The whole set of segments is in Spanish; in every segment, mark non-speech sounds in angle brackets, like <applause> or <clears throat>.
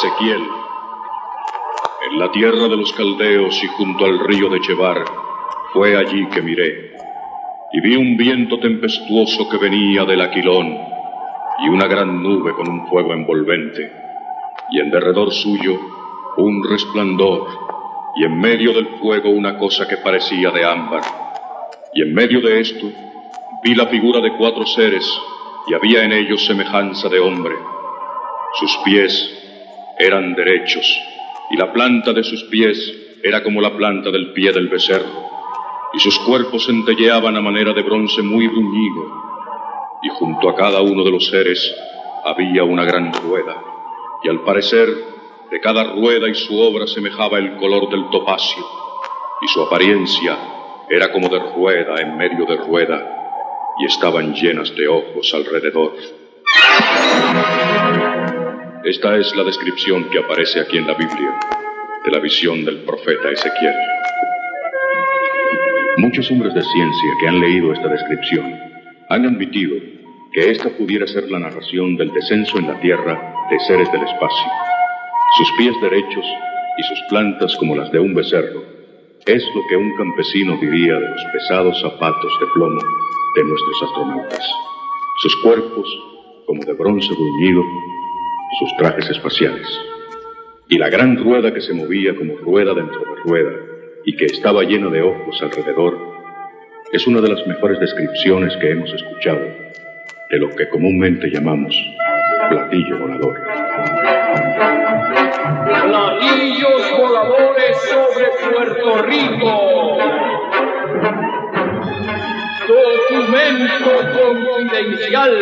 Ezequiel. En la tierra de los caldeos y junto al río de Chebar, fue allí que miré, y vi un viento tempestuoso que venía del Aquilón, y una gran nube con un fuego envolvente, y en derredor suyo un resplandor, y en medio del fuego una cosa que parecía de ámbar, y en medio de esto vi la figura de cuatro seres, y había en ellos semejanza de hombre. Sus pies eran derechos, y la planta de sus pies era como la planta del pie del becerro, y sus cuerpos centelleaban a manera de bronce muy bruñido, y junto a cada uno de los seres había una gran rueda, y al parecer de cada rueda y su obra semejaba el color del topacio, y su apariencia era como de rueda en medio de rueda, y estaban llenas de ojos alrededor. Esta es la descripción que aparece aquí en la Biblia de la visión del profeta Ezequiel. Muchos hombres de ciencia que han leído esta descripción han admitido que esta pudiera ser la narración del descenso en la tierra de seres del espacio. Sus pies derechos y sus plantas como las de un becerro es lo que un campesino diría de los pesados zapatos de plomo de nuestros astronautas. Sus cuerpos como de bronce bruñido, sus trajes espaciales. Y la gran rueda que se movía como rueda dentro de rueda y que estaba llena de ojos alrededor, es una de las mejores descripciones que hemos escuchado de lo que comúnmente llamamos platillo volador. Platillos voladores sobre Puerto Rico. Documento confidencial.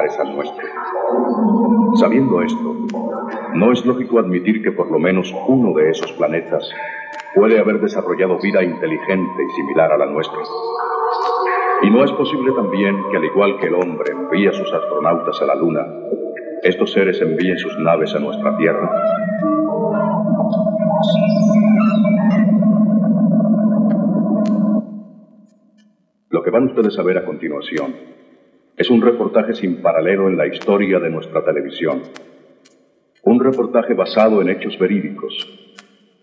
Similares al nuestro. Sabiendo esto, no es lógico admitir que por lo menos uno de esos planetas puede haber desarrollado vida inteligente y similar a la nuestra. Y no es posible también que al igual que el hombre envía a sus astronautas a la Luna, estos seres envíen sus naves a nuestra Tierra? Lo que van ustedes a ver a continuación es un reportaje sin paralelo en la historia de nuestra televisión. Un reportaje basado en hechos verídicos,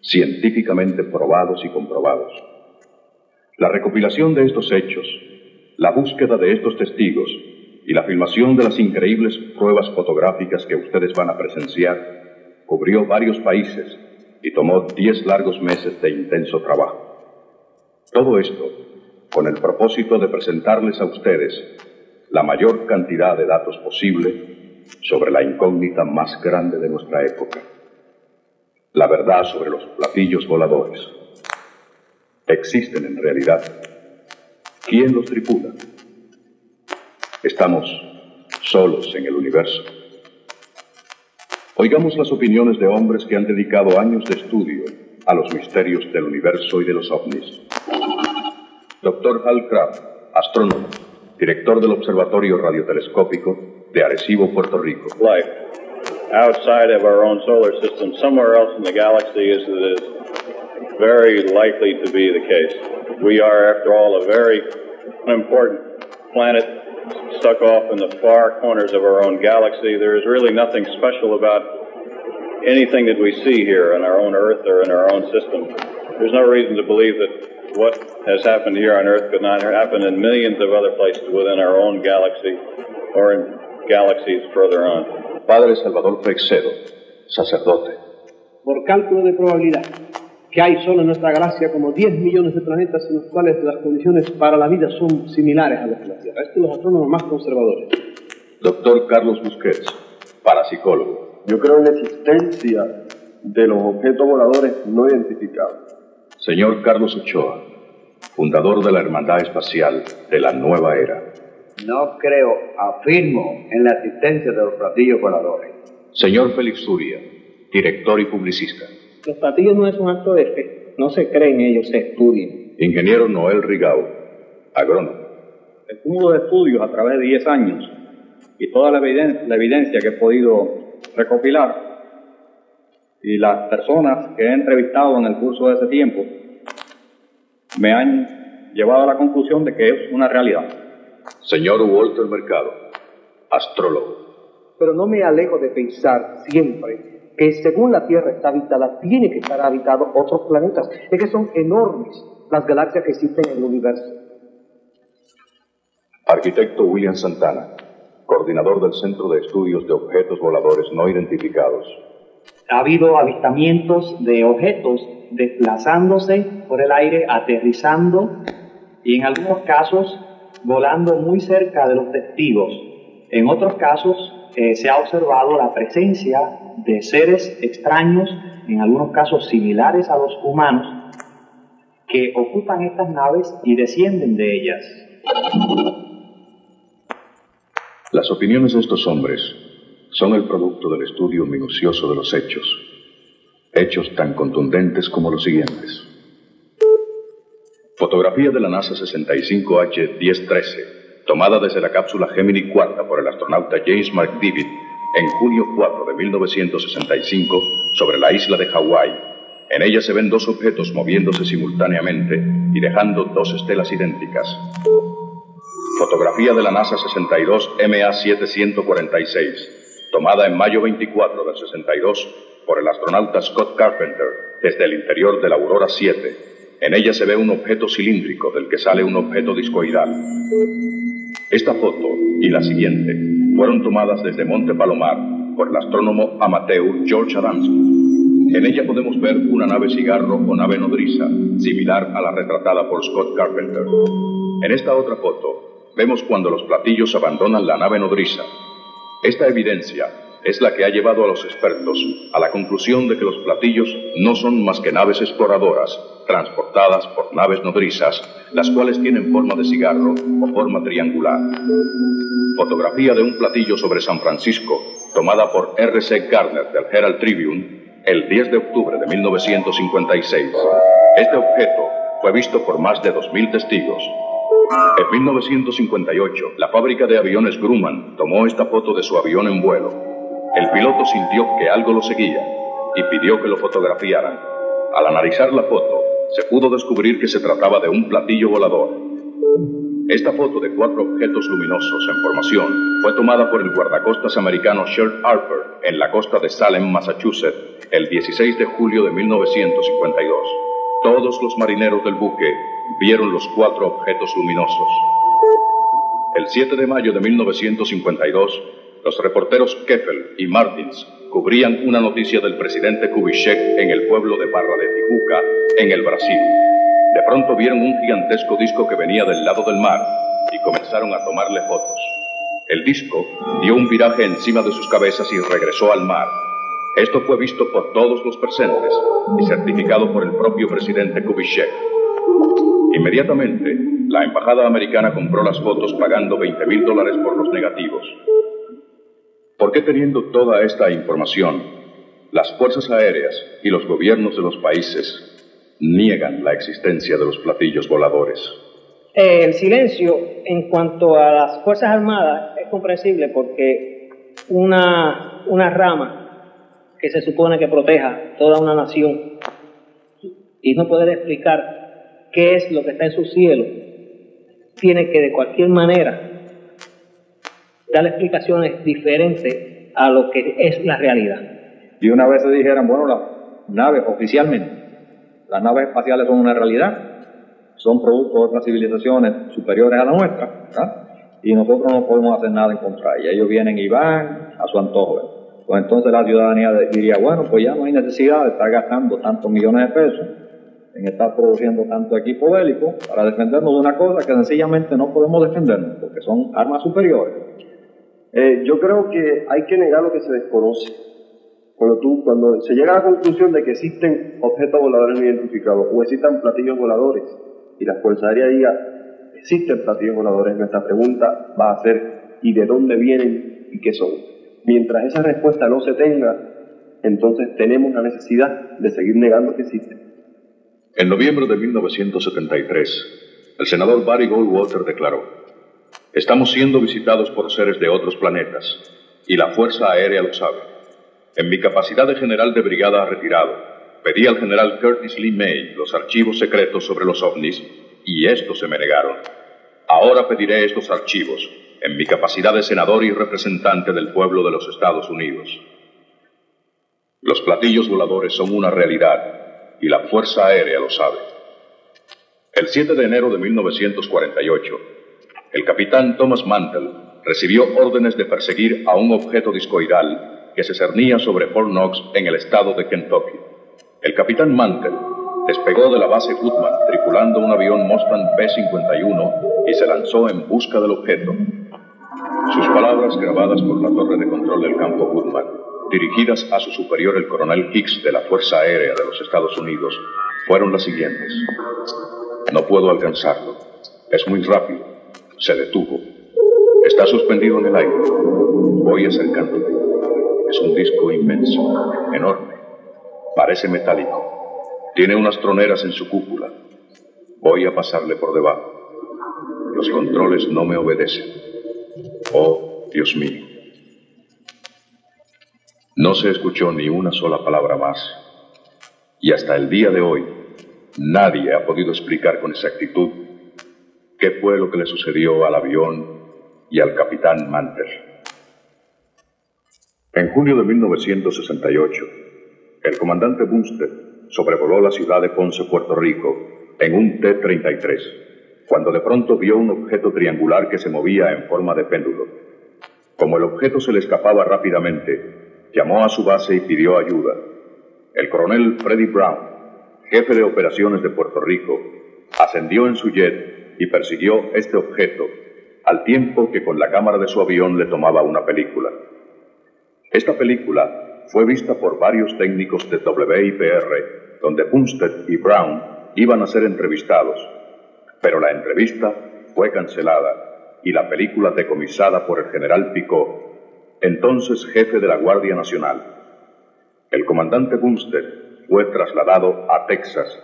científicamente probados y comprobados. La recopilación de estos hechos, la búsqueda de estos testigos y la filmación de las increíbles pruebas fotográficas que ustedes van a presenciar cubrió varios países y tomó diez largos meses de intenso trabajo. Todo esto con el propósito de presentarles a ustedes la mayor cantidad de datos posible sobre la incógnita más grande de nuestra época, la verdad sobre los platillos voladores. ¿Existen en realidad? ¿Quién los tripula? Estamos solos en el universo. Oigamos las opiniones de hombres que han dedicado años de estudio a los misterios del universo y de los ovnis. Dr. Hal Craft, astrónomo, director del Observatorio Radiotelescópico de Arecibo, Puerto Rico. Life outside of our own solar system, somewhere else in the galaxy, is, is very likely to be the case. We are, after all, a very important planet stuck off in the far corners of our own galaxy. There is really nothing special about anything that we see here on our own Earth or in our own system. There's no reason to believe that what has happened here on Earth could not happen in millions of other places within our own galaxy or in galaxies further on. Padre Salvador Freixedo, sacerdote. Por cálculo de probabilidad, que hay solo en nuestra galaxia como 10 millones de planetas en los cuales las condiciones para la vida son similares a las de la Tierra. Estos son los astrónomos más conservadores. Doctor Carlos Busquets, parapsicólogo. Yo creo en la existencia de los objetos voladores no identificados. Señor Carlos Ochoa, fundador de la Hermandad Espacial de la Nueva Era. No creo, afirmo, en la existencia de los platillos voladores. Señor Félix Zuria, director y publicista. Los platillos no es un acto de fe, no se cree en ellos, se estudian. Ingeniero Noel Rigau, agrónomo. El cúmulo de estudios a través de 10 años y toda la evidencia, la evidencia que he podido recopilar y las personas que he entrevistado en el curso de ese tiempo me han llevado a la conclusión de que es una realidad. Señor Walter Mercado, astrólogo. Pero no me alejo de pensar siempre que según la Tierra está habitada, tiene que estar habitado otros planetas. Es que son enormes las galaxias que existen en el universo. Arquitecto William Santana, coordinador del Centro de Estudios de Objetos Voladores No Identificados. Ha habido avistamientos de objetos desplazándose por el aire, aterrizando y en algunos casos volando muy cerca de los testigos. En otros casos eh, se ha observado la presencia de seres extraños, en algunos casos similares a los humanos, que ocupan estas naves y descienden de ellas. Las opiniones de estos hombres son el producto del estudio minucioso de los hechos, hechos tan contundentes como los siguientes. Fotografía de la NASA 65H1013, tomada desde la cápsula Gemini 4 por el astronauta James David en junio 4 de 1965 sobre la isla de Hawái. En ella se ven dos objetos moviéndose simultáneamente y dejando dos estelas idénticas. Fotografía de la NASA 62 MA746, tomada en mayo 24 del 62 por el astronauta Scott Carpenter desde el interior de la Aurora 7. En ella se ve un objeto cilíndrico del que sale un objeto discoidal. Esta foto y la siguiente fueron tomadas desde Monte Palomar por el astrónomo amateur George Adamski. En ella podemos ver una nave cigarro o nave nodriza, similar a la retratada por Scott Carpenter. En esta otra foto vemos cuando los platillos abandonan la nave nodriza. Esta evidencia es la que ha llevado a los expertos a la conclusión de que los platillos no son más que naves exploradoras transportadas por naves nodrizas, las cuales tienen forma de cigarro o forma triangular. Fotografía de un platillo sobre San Francisco, tomada por R.C. Gardner del Herald Tribune el 10 de octubre de 1956. Este objeto fue visto por más de 2.000 testigos. En 1958, la fábrica de aviones Grumman tomó esta foto de su avión en vuelo. El piloto sintió que algo lo seguía y pidió que lo fotografiaran. Al analizar la foto, se pudo descubrir que se trataba de un platillo volador. Esta foto de cuatro objetos luminosos en formación fue tomada por el guardacostas americano Shert Harper en la costa de Salem, Massachusetts, el 16 de julio de 1952. Todos los marineros del buque vieron los cuatro objetos luminosos. El 7 de mayo de 1952, los reporteros Keffel y Martins cubrían una noticia del presidente Kubitschek en el pueblo de Barra de Tijuca, en el Brasil. De pronto vieron un gigantesco disco que venía del lado del mar y comenzaron a tomarle fotos. El disco dio un viraje encima de sus cabezas y regresó al mar. Esto fue visto por todos los presentes y certificado por el propio presidente Kubitschek. Inmediatamente, la embajada americana compró las fotos pagando 20 mil dólares por los negativos. ¿Por qué teniendo toda esta información, las fuerzas aéreas y los gobiernos de los países niegan la existencia de los platillos voladores? Eh, el silencio en cuanto a las Fuerzas Armadas es comprensible porque una, una rama que se supone que proteja toda una nación y no poder explicar qué es lo que está en su cielo, tiene que de cualquier manera dar explicaciones diferentes a lo que es la realidad. Y una vez se dijeran, bueno, las naves oficialmente, las naves espaciales son una realidad, son producto de otras civilizaciones superiores a la nuestra, y nosotros no podemos hacer nada en contra de ellas. Ellos vienen y van a su antojo. Pues entonces la ciudadanía diría, bueno, pues ya no hay necesidad de estar gastando tantos millones de pesos en estar produciendo tanto equipo bélico para defendernos de una cosa que sencillamente no podemos defendernos, porque son armas superiores. Eh, yo creo que hay que negar lo que se desconoce. Cuando, tú, cuando se llega a la conclusión de que existen objetos voladores no identificados o existan platillos voladores y la Fuerza Aérea diga existen platillos voladores, nuestra pregunta va a ser ¿y de dónde vienen y qué son? Mientras esa respuesta no se tenga, entonces tenemos la necesidad de seguir negando que existen. En noviembre de 1973, el senador Barry Goldwater declaró, estamos siendo visitados por seres de otros planetas y la Fuerza Aérea lo sabe. En mi capacidad de general de brigada retirado, pedí al general Curtis Lee May los archivos secretos sobre los ovnis y estos se me negaron. Ahora pediré estos archivos en mi capacidad de senador y representante del pueblo de los Estados Unidos. Los platillos voladores son una realidad y la Fuerza Aérea lo sabe. El 7 de enero de 1948, el capitán Thomas Mantle recibió órdenes de perseguir a un objeto discoidal que se cernía sobre Fort Knox en el estado de Kentucky. El capitán Mantle despegó de la base Goodman tripulando un avión Mustang P-51 y se lanzó en busca del objeto. Sus palabras grabadas por la torre de control del campo Goodman dirigidas a su superior el coronel Hicks de la Fuerza Aérea de los Estados Unidos, fueron las siguientes. No puedo alcanzarlo. Es muy rápido. Se detuvo. Está suspendido en el aire. Voy acercándome. Es un disco inmenso, enorme. Parece metálico. Tiene unas troneras en su cúpula. Voy a pasarle por debajo. Los controles no me obedecen. Oh, Dios mío. No se escuchó ni una sola palabra más. Y hasta el día de hoy, nadie ha podido explicar con exactitud qué fue lo que le sucedió al avión y al capitán Manter. En junio de 1968, el comandante Bunster sobrevoló la ciudad de Ponce, Puerto Rico, en un T-33, cuando de pronto vio un objeto triangular que se movía en forma de péndulo. Como el objeto se le escapaba rápidamente, llamó a su base y pidió ayuda. El coronel Freddy Brown, jefe de operaciones de Puerto Rico, ascendió en su jet y persiguió este objeto al tiempo que con la cámara de su avión le tomaba una película. Esta película fue vista por varios técnicos de WIPR, donde Bumstead y Brown iban a ser entrevistados, pero la entrevista fue cancelada y la película decomisada por el general Picot entonces jefe de la Guardia Nacional. El comandante Bumstead fue trasladado a Texas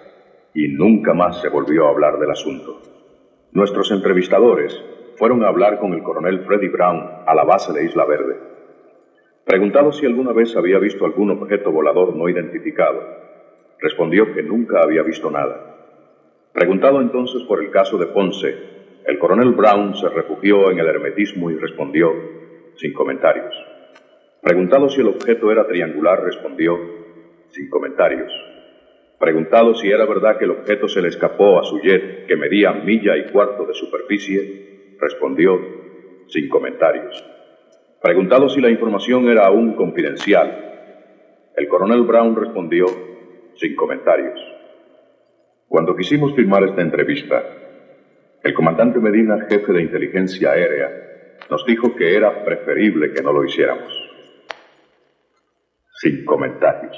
y nunca más se volvió a hablar del asunto. Nuestros entrevistadores fueron a hablar con el coronel Freddy Brown a la base de Isla Verde. Preguntado si alguna vez había visto algún objeto volador no identificado, respondió que nunca había visto nada. Preguntado entonces por el caso de Ponce, el coronel Brown se refugió en el hermetismo y respondió sin comentarios. Preguntado si el objeto era triangular, respondió, sin comentarios. Preguntado si era verdad que el objeto se le escapó a su jet, que medía milla y cuarto de superficie, respondió, sin comentarios. Preguntado si la información era aún confidencial, el coronel Brown respondió, sin comentarios. Cuando quisimos firmar esta entrevista, el comandante Medina, jefe de inteligencia aérea, nos dijo que era preferible que no lo hiciéramos. Sin comentarios.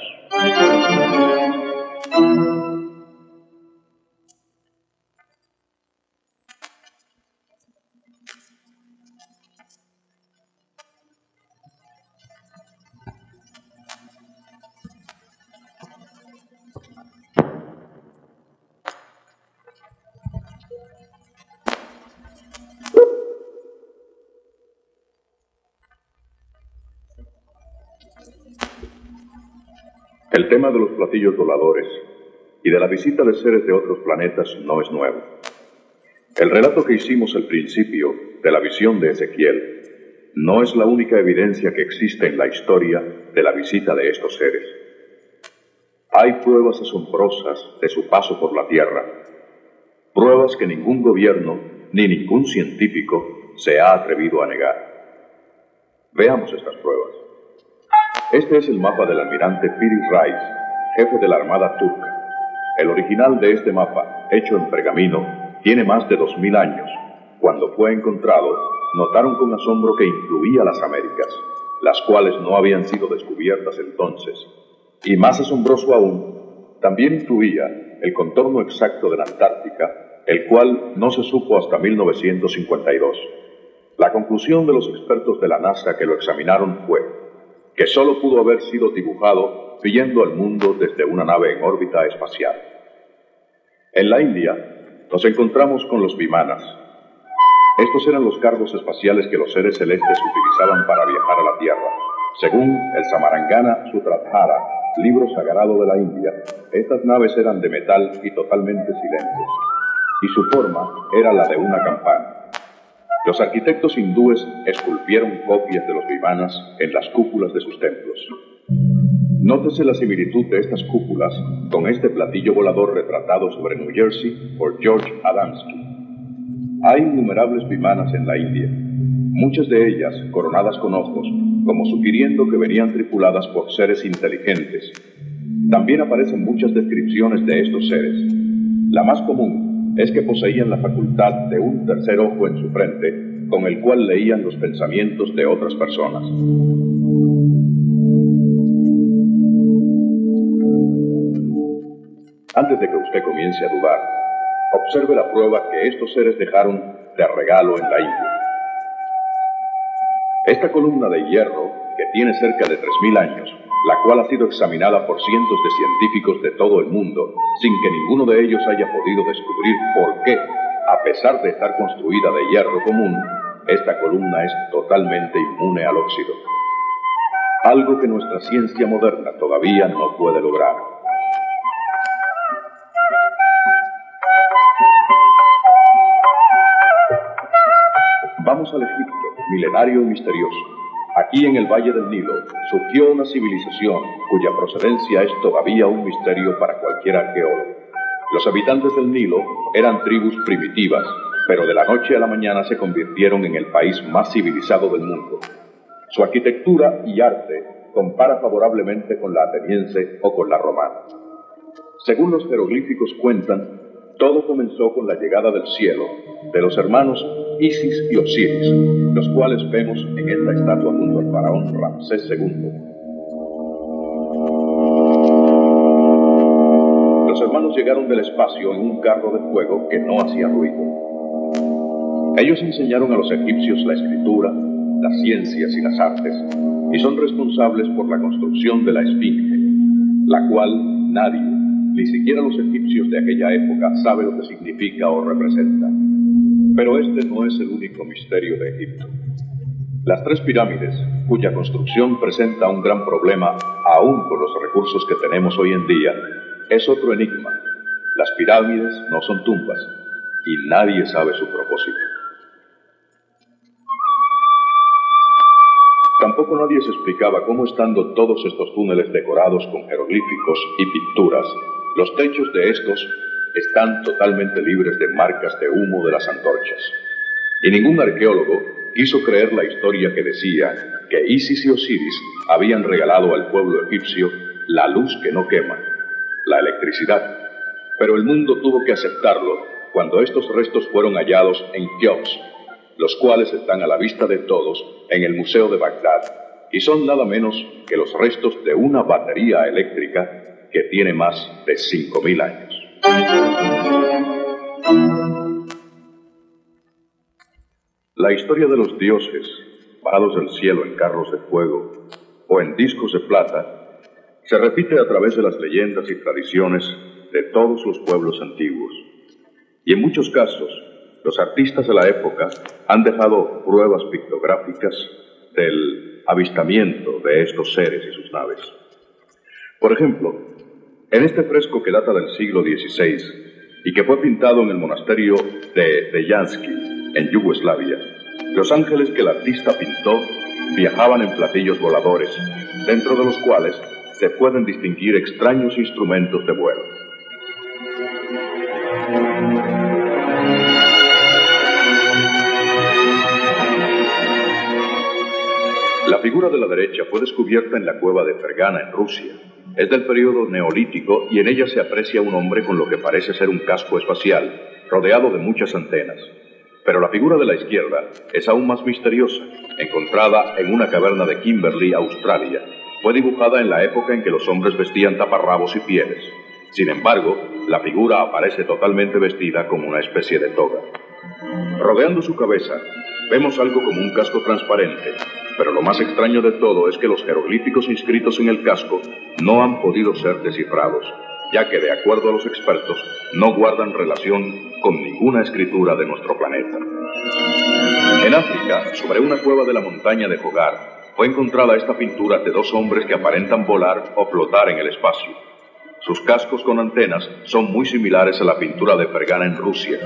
El tema de los platillos voladores y de la visita de seres de otros planetas no es nuevo. El relato que hicimos al principio de la visión de Ezequiel no es la única evidencia que existe en la historia de la visita de estos seres. Hay pruebas asombrosas de su paso por la Tierra, pruebas que ningún gobierno ni ningún científico se ha atrevido a negar. Veamos estas pruebas. Este es el mapa del almirante Piri Rice, jefe de la Armada turca. El original de este mapa, hecho en pergamino, tiene más de dos mil años. Cuando fue encontrado, notaron con asombro que incluía las Américas, las cuales no habían sido descubiertas entonces. Y más asombroso aún, también incluía el contorno exacto de la Antártica, el cual no se supo hasta 1952. La conclusión de los expertos de la NASA que lo examinaron fue que solo pudo haber sido dibujado siguiendo al mundo desde una nave en órbita espacial. En la India nos encontramos con los vimanas. Estos eran los cargos espaciales que los seres celestes utilizaban para viajar a la Tierra. Según el Samarangana Sutradhara, libro sagrado de la India, estas naves eran de metal y totalmente silentes, y su forma era la de una campana. Los arquitectos hindúes esculpieron copias de los vimanas en las cúpulas de sus templos. Nótese la similitud de estas cúpulas con este platillo volador retratado sobre New Jersey por George Adamski. Hay innumerables vimanas en la India, muchas de ellas coronadas con ojos, como sugiriendo que venían tripuladas por seres inteligentes. También aparecen muchas descripciones de estos seres. La más común es que poseían la facultad de un tercer ojo en su frente, con el cual leían los pensamientos de otras personas. Antes de que usted comience a dudar, observe la prueba que estos seres dejaron de regalo en la India. Esta columna de hierro, que tiene cerca de 3.000 años, la cual ha sido examinada por cientos de científicos de todo el mundo, sin que ninguno de ellos haya podido descubrir por qué, a pesar de estar construida de hierro común, esta columna es totalmente inmune al óxido. Algo que nuestra ciencia moderna todavía no puede lograr. Vamos al Egipto, milenario y misterioso. Aquí en el Valle del Nilo surgió una civilización cuya procedencia es todavía un misterio para cualquier arqueólogo. Los habitantes del Nilo eran tribus primitivas, pero de la noche a la mañana se convirtieron en el país más civilizado del mundo. Su arquitectura y arte compara favorablemente con la ateniense o con la romana. Según los jeroglíficos cuentan, todo comenzó con la llegada del cielo de los hermanos Isis y Osiris, los cuales vemos en esta estatua junto al faraón Ramsés II. Los hermanos llegaron del espacio en un carro de fuego que no hacía ruido. Ellos enseñaron a los egipcios la escritura, las ciencias y las artes, y son responsables por la construcción de la Esfinge, la cual nadie ni siquiera los egipcios de aquella época sabe lo que significa o representa. Pero este no es el único misterio de Egipto. Las tres pirámides, cuya construcción presenta un gran problema aún con los recursos que tenemos hoy en día, es otro enigma. Las pirámides no son tumbas y nadie sabe su propósito. Tampoco nadie se explicaba cómo estando todos estos túneles decorados con jeroglíficos y pinturas, los techos de estos están totalmente libres de marcas de humo de las antorchas. Y ningún arqueólogo quiso creer la historia que decía que Isis y Osiris habían regalado al pueblo egipcio la luz que no quema, la electricidad. Pero el mundo tuvo que aceptarlo cuando estos restos fueron hallados en Keops, los cuales están a la vista de todos en el Museo de Bagdad, y son nada menos que los restos de una batería eléctrica que tiene más de 5.000 años. La historia de los dioses, bajados del cielo en carros de fuego o en discos de plata, se repite a través de las leyendas y tradiciones de todos los pueblos antiguos. Y en muchos casos, los artistas de la época han dejado pruebas pictográficas del avistamiento de estos seres y sus naves. Por ejemplo, en este fresco que data del siglo XVI y que fue pintado en el monasterio de Dejansky, en Yugoslavia, los ángeles que el artista pintó viajaban en platillos voladores, dentro de los cuales se pueden distinguir extraños instrumentos de vuelo. La figura de la derecha fue descubierta en la cueva de Fergana, en Rusia. Es del periodo neolítico y en ella se aprecia un hombre con lo que parece ser un casco espacial, rodeado de muchas antenas. Pero la figura de la izquierda es aún más misteriosa, encontrada en una caverna de Kimberley, Australia. Fue dibujada en la época en que los hombres vestían taparrabos y pieles. Sin embargo, la figura aparece totalmente vestida como una especie de toga. Rodeando su cabeza, vemos algo como un casco transparente, pero lo más extraño de todo es que los jeroglíficos inscritos en el casco no han podido ser descifrados, ya que de acuerdo a los expertos no guardan relación con ninguna escritura de nuestro planeta. En África, sobre una cueva de la montaña de Hogar, fue encontrada esta pintura de dos hombres que aparentan volar o flotar en el espacio. Sus cascos con antenas son muy similares a la pintura de Fergana en Rusia,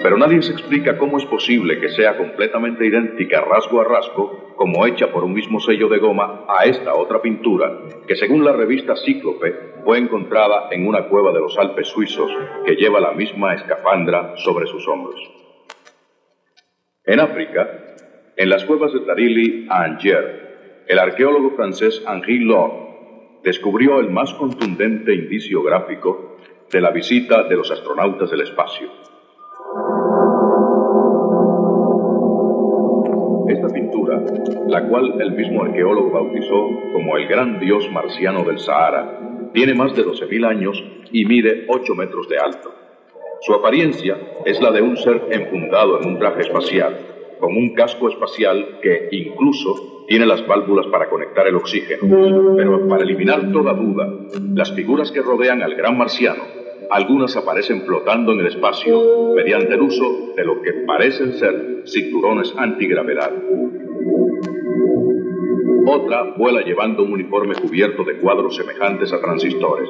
pero nadie se explica cómo es posible que sea completamente idéntica rasgo a rasgo, como hecha por un mismo sello de goma, a esta otra pintura, que según la revista Cíclope fue encontrada en una cueva de los Alpes suizos que lleva la misma escafandra sobre sus hombros. En África, en las cuevas de Tarili a Angers, el arqueólogo francés Henri Laure descubrió el más contundente indicio gráfico de la visita de los astronautas del espacio. Esta pintura, la cual el mismo arqueólogo bautizó como el gran dios marciano del Sahara, tiene más de 12.000 años y mide 8 metros de alto. Su apariencia es la de un ser enfundado en un traje espacial, con un casco espacial que incluso tiene las válvulas para conectar el oxígeno. Pero para eliminar toda duda, las figuras que rodean al gran marciano algunas aparecen flotando en el espacio mediante el uso de lo que parecen ser cinturones antigravedad. Otra vuela llevando un uniforme cubierto de cuadros semejantes a transistores.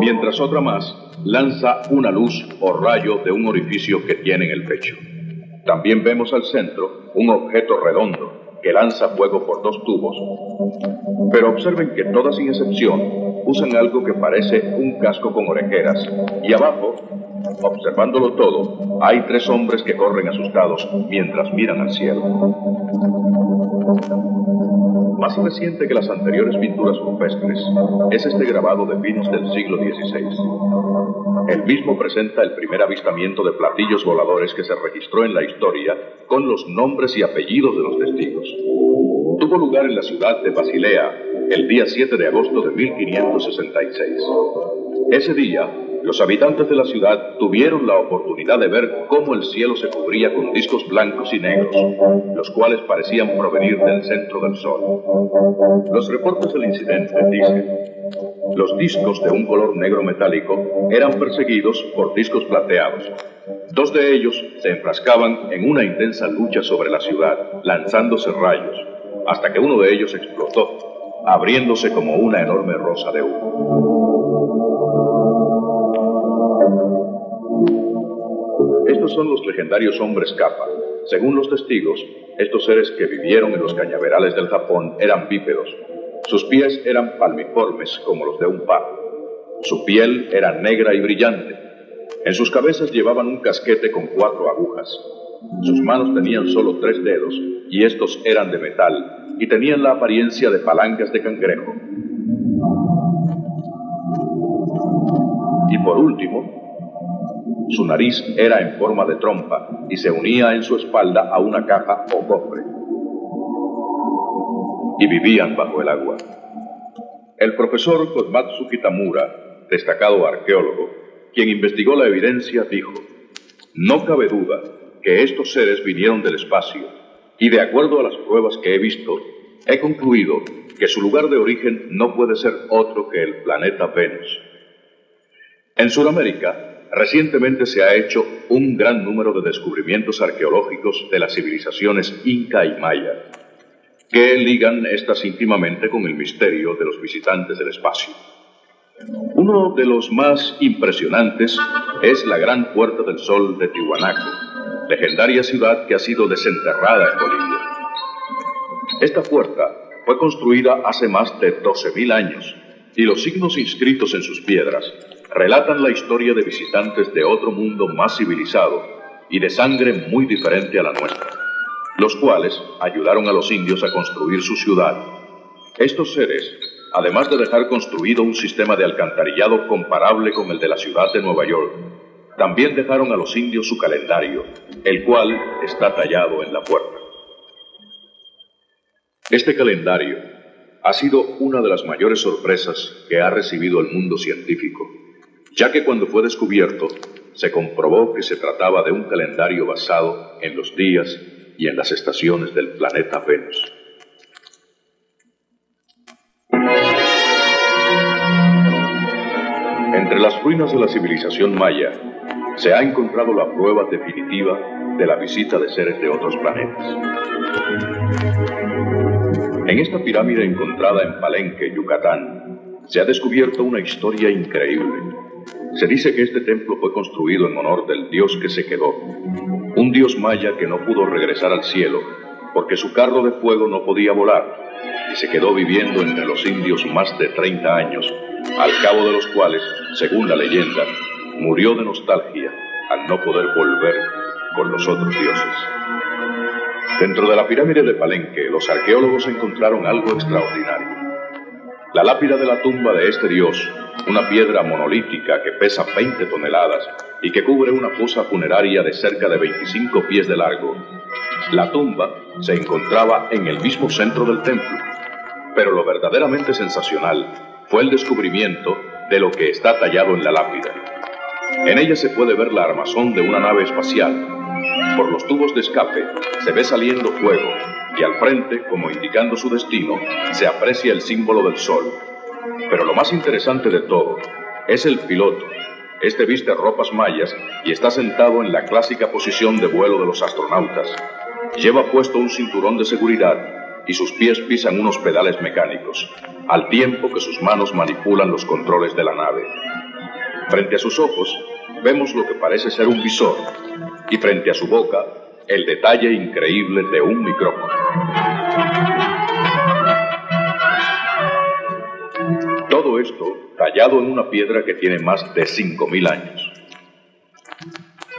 Mientras otra más lanza una luz o rayo de un orificio que tiene en el pecho. También vemos al centro un objeto redondo que lanza fuego por dos tubos. Pero observen que todas sin excepción usan algo que parece un casco con orejeras. Y abajo, observándolo todo, hay tres hombres que corren asustados mientras miran al cielo. Más reciente que las anteriores pinturas rupestres es este grabado de fines del siglo XVI. El mismo presenta el primer avistamiento de platillos voladores que se registró en la historia con los nombres y apellidos de los testigos. Tuvo lugar en la ciudad de Basilea el día 7 de agosto de 1566. Ese día, los habitantes de la ciudad tuvieron la oportunidad de ver cómo el cielo se cubría con discos blancos y negros, los cuales parecían provenir del centro del sol. Los reportes del incidente dicen, los discos de un color negro metálico eran perseguidos por discos plateados. Dos de ellos se enfrascaban en una intensa lucha sobre la ciudad, lanzándose rayos, hasta que uno de ellos explotó, abriéndose como una enorme rosa de humo. Son los legendarios hombres capa. Según los testigos, estos seres que vivieron en los cañaverales del Japón eran bípedos. Sus pies eran palmiformes como los de un pájaro. Su piel era negra y brillante. En sus cabezas llevaban un casquete con cuatro agujas. Sus manos tenían solo tres dedos y estos eran de metal y tenían la apariencia de palancas de cangrejo. Y por último, su nariz era en forma de trompa y se unía en su espalda a una caja o cofre. Y vivían bajo el agua. El profesor Komatsu Kitamura, destacado arqueólogo, quien investigó la evidencia, dijo, no cabe duda que estos seres vinieron del espacio y de acuerdo a las pruebas que he visto, he concluido que su lugar de origen no puede ser otro que el planeta Venus. En Sudamérica, Recientemente se ha hecho un gran número de descubrimientos arqueológicos de las civilizaciones Inca y Maya. que ligan estas íntimamente con el misterio de los visitantes del espacio. Uno de los más impresionantes es la Gran Puerta del Sol de Tihuanaco, legendaria ciudad que ha sido desenterrada en Bolivia. Esta puerta fue construida hace más de 12.000 años y los signos inscritos en sus piedras relatan la historia de visitantes de otro mundo más civilizado y de sangre muy diferente a la nuestra, los cuales ayudaron a los indios a construir su ciudad. Estos seres, además de dejar construido un sistema de alcantarillado comparable con el de la ciudad de Nueva York, también dejaron a los indios su calendario, el cual está tallado en la puerta. Este calendario ha sido una de las mayores sorpresas que ha recibido el mundo científico, ya que cuando fue descubierto se comprobó que se trataba de un calendario basado en los días y en las estaciones del planeta Venus. Entre las ruinas de la civilización maya se ha encontrado la prueba definitiva de la visita de seres de otros planetas. En esta pirámide encontrada en Palenque, Yucatán, se ha descubierto una historia increíble. Se dice que este templo fue construido en honor del dios que se quedó, un dios maya que no pudo regresar al cielo porque su carro de fuego no podía volar y se quedó viviendo entre los indios más de 30 años, al cabo de los cuales, según la leyenda, murió de nostalgia al no poder volver con los otros dioses. Dentro de la pirámide de Palenque, los arqueólogos encontraron algo extraordinario. La lápida de la tumba de este dios, una piedra monolítica que pesa 20 toneladas y que cubre una fosa funeraria de cerca de 25 pies de largo. La tumba se encontraba en el mismo centro del templo, pero lo verdaderamente sensacional fue el descubrimiento de lo que está tallado en la lápida. En ella se puede ver la armazón de una nave espacial, por los tubos de escape se ve saliendo fuego y al frente, como indicando su destino, se aprecia el símbolo del sol. Pero lo más interesante de todo es el piloto. Este viste ropas mayas y está sentado en la clásica posición de vuelo de los astronautas. Lleva puesto un cinturón de seguridad y sus pies pisan unos pedales mecánicos, al tiempo que sus manos manipulan los controles de la nave. Frente a sus ojos vemos lo que parece ser un visor y frente a su boca el detalle increíble de un micrófono. Todo esto tallado en una piedra que tiene más de 5.000 años.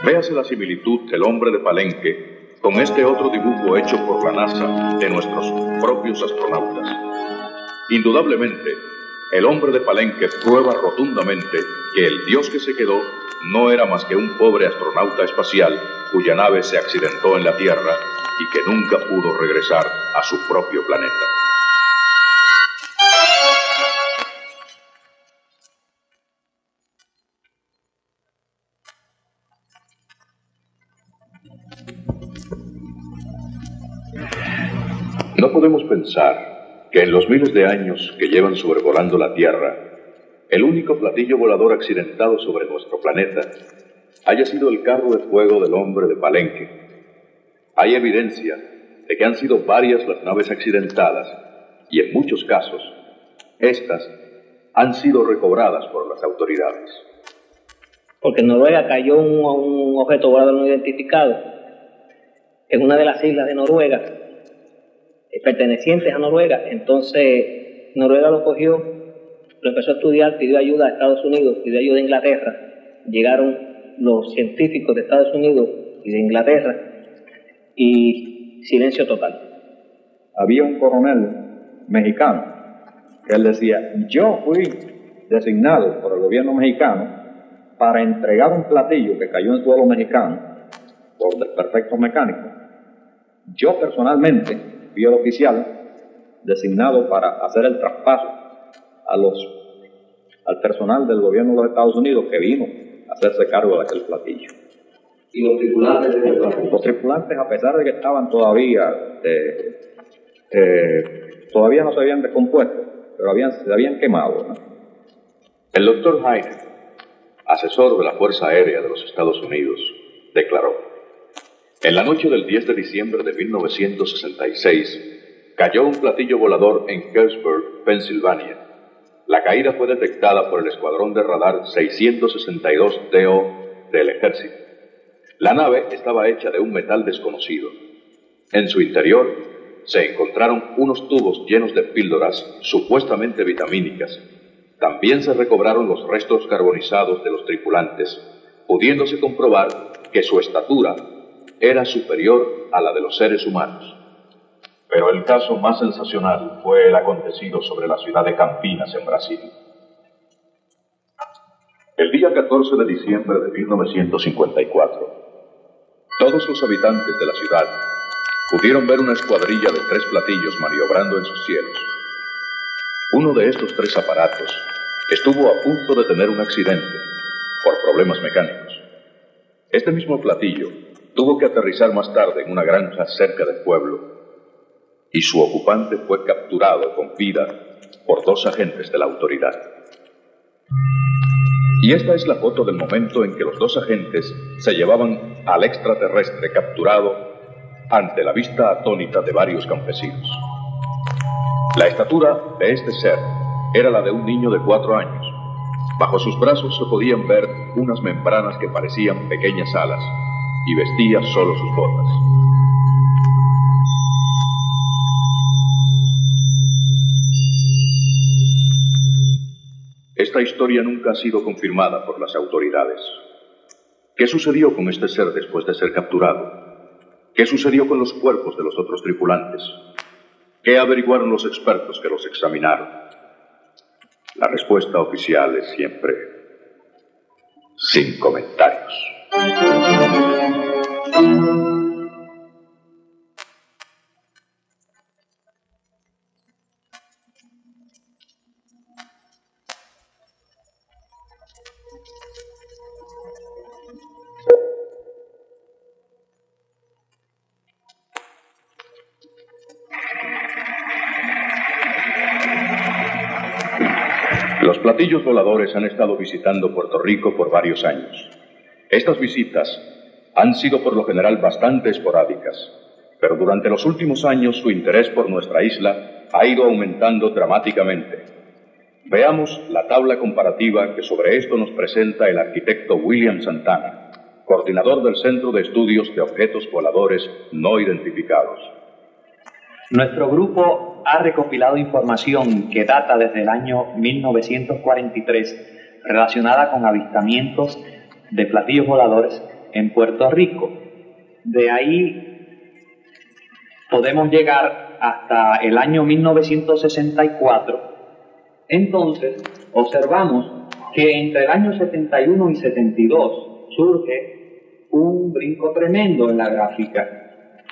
Véase la similitud del hombre de Palenque con este otro dibujo hecho por la NASA de nuestros propios astronautas. Indudablemente, el hombre de Palenque prueba rotundamente que el dios que se quedó no era más que un pobre astronauta espacial cuya nave se accidentó en la Tierra y que nunca pudo regresar a su propio planeta. No podemos pensar que en los miles de años que llevan sobrevolando la Tierra, el único platillo volador accidentado sobre nuestro planeta haya sido el carro de fuego del hombre de Palenque. Hay evidencia de que han sido varias las naves accidentadas y en muchos casos, estas han sido recobradas por las autoridades. Porque en Noruega cayó un, objeto volador no identificado en una de las islas de Noruega, eh, pertenecientes a Noruega. Entonces, Noruega lo cogió lo empezó a estudiar, pidió ayuda a Estados Unidos, pidió ayuda a Inglaterra. Llegaron los científicos de Estados Unidos y de Inglaterra y silencio total. Había un coronel mexicano que él decía, yo fui designado por el gobierno mexicano para entregar un platillo que cayó en suelo mexicano por desperfectos mecánicos. Yo personalmente fui el oficial designado para hacer el traspaso a los, al personal del gobierno de los Estados Unidos que vino a hacerse cargo de aquel platillo. ¿Y los tripulantes? Los tripulantes, a pesar de que estaban todavía, eh, eh, todavía no se habían descompuesto, pero habían, se habían quemado. El doctor Hyde, asesor de la Fuerza Aérea de los Estados Unidos, declaró, en la noche del 10 de diciembre de 1966, cayó un platillo volador en Harrisburg, Pensilvania. La caída fue detectada por el escuadrón de radar 662DO del ejército. La nave estaba hecha de un metal desconocido. En su interior se encontraron unos tubos llenos de píldoras supuestamente vitamínicas. También se recobraron los restos carbonizados de los tripulantes, pudiéndose comprobar que su estatura era superior a la de los seres humanos. Pero el caso más sensacional fue el acontecido sobre la ciudad de Campinas, en Brasil. El día 14 de diciembre de 1954, todos los habitantes de la ciudad pudieron ver una escuadrilla de tres platillos maniobrando en sus cielos. Uno de estos tres aparatos estuvo a punto de tener un accidente por problemas mecánicos. Este mismo platillo tuvo que aterrizar más tarde en una granja cerca del pueblo y su ocupante fue capturado con vida por dos agentes de la autoridad. Y esta es la foto del momento en que los dos agentes se llevaban al extraterrestre capturado ante la vista atónita de varios campesinos. La estatura de este ser era la de un niño de cuatro años. Bajo sus brazos se podían ver unas membranas que parecían pequeñas alas y vestía solo sus botas. Esta historia nunca ha sido confirmada por las autoridades. ¿Qué sucedió con este ser después de ser capturado? ¿Qué sucedió con los cuerpos de los otros tripulantes? ¿Qué averiguaron los expertos que los examinaron? La respuesta oficial es siempre sin comentarios. Platillos voladores han estado visitando Puerto Rico por varios años. Estas visitas han sido por lo general bastante esporádicas, pero durante los últimos años su interés por nuestra isla ha ido aumentando dramáticamente. Veamos la tabla comparativa que sobre esto nos presenta el arquitecto William Santana, coordinador del Centro de Estudios de Objetos Voladores No Identificados. Nuestro grupo ha recopilado información que data desde el año 1943 relacionada con avistamientos de platillos voladores en Puerto Rico. De ahí podemos llegar hasta el año 1964. Entonces, observamos que entre el año 71 y 72 surge un brinco tremendo en la gráfica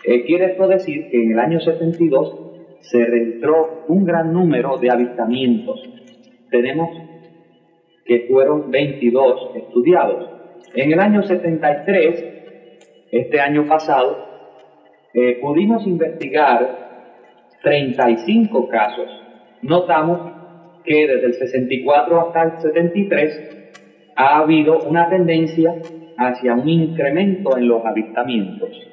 eh, quiere esto decir que en el año 72 se registró un gran número de avistamientos. Tenemos que fueron 22 estudiados. En el año 73, este año pasado, eh, pudimos investigar 35 casos. Notamos que desde el 64 hasta el 73 ha habido una tendencia hacia un incremento en los avistamientos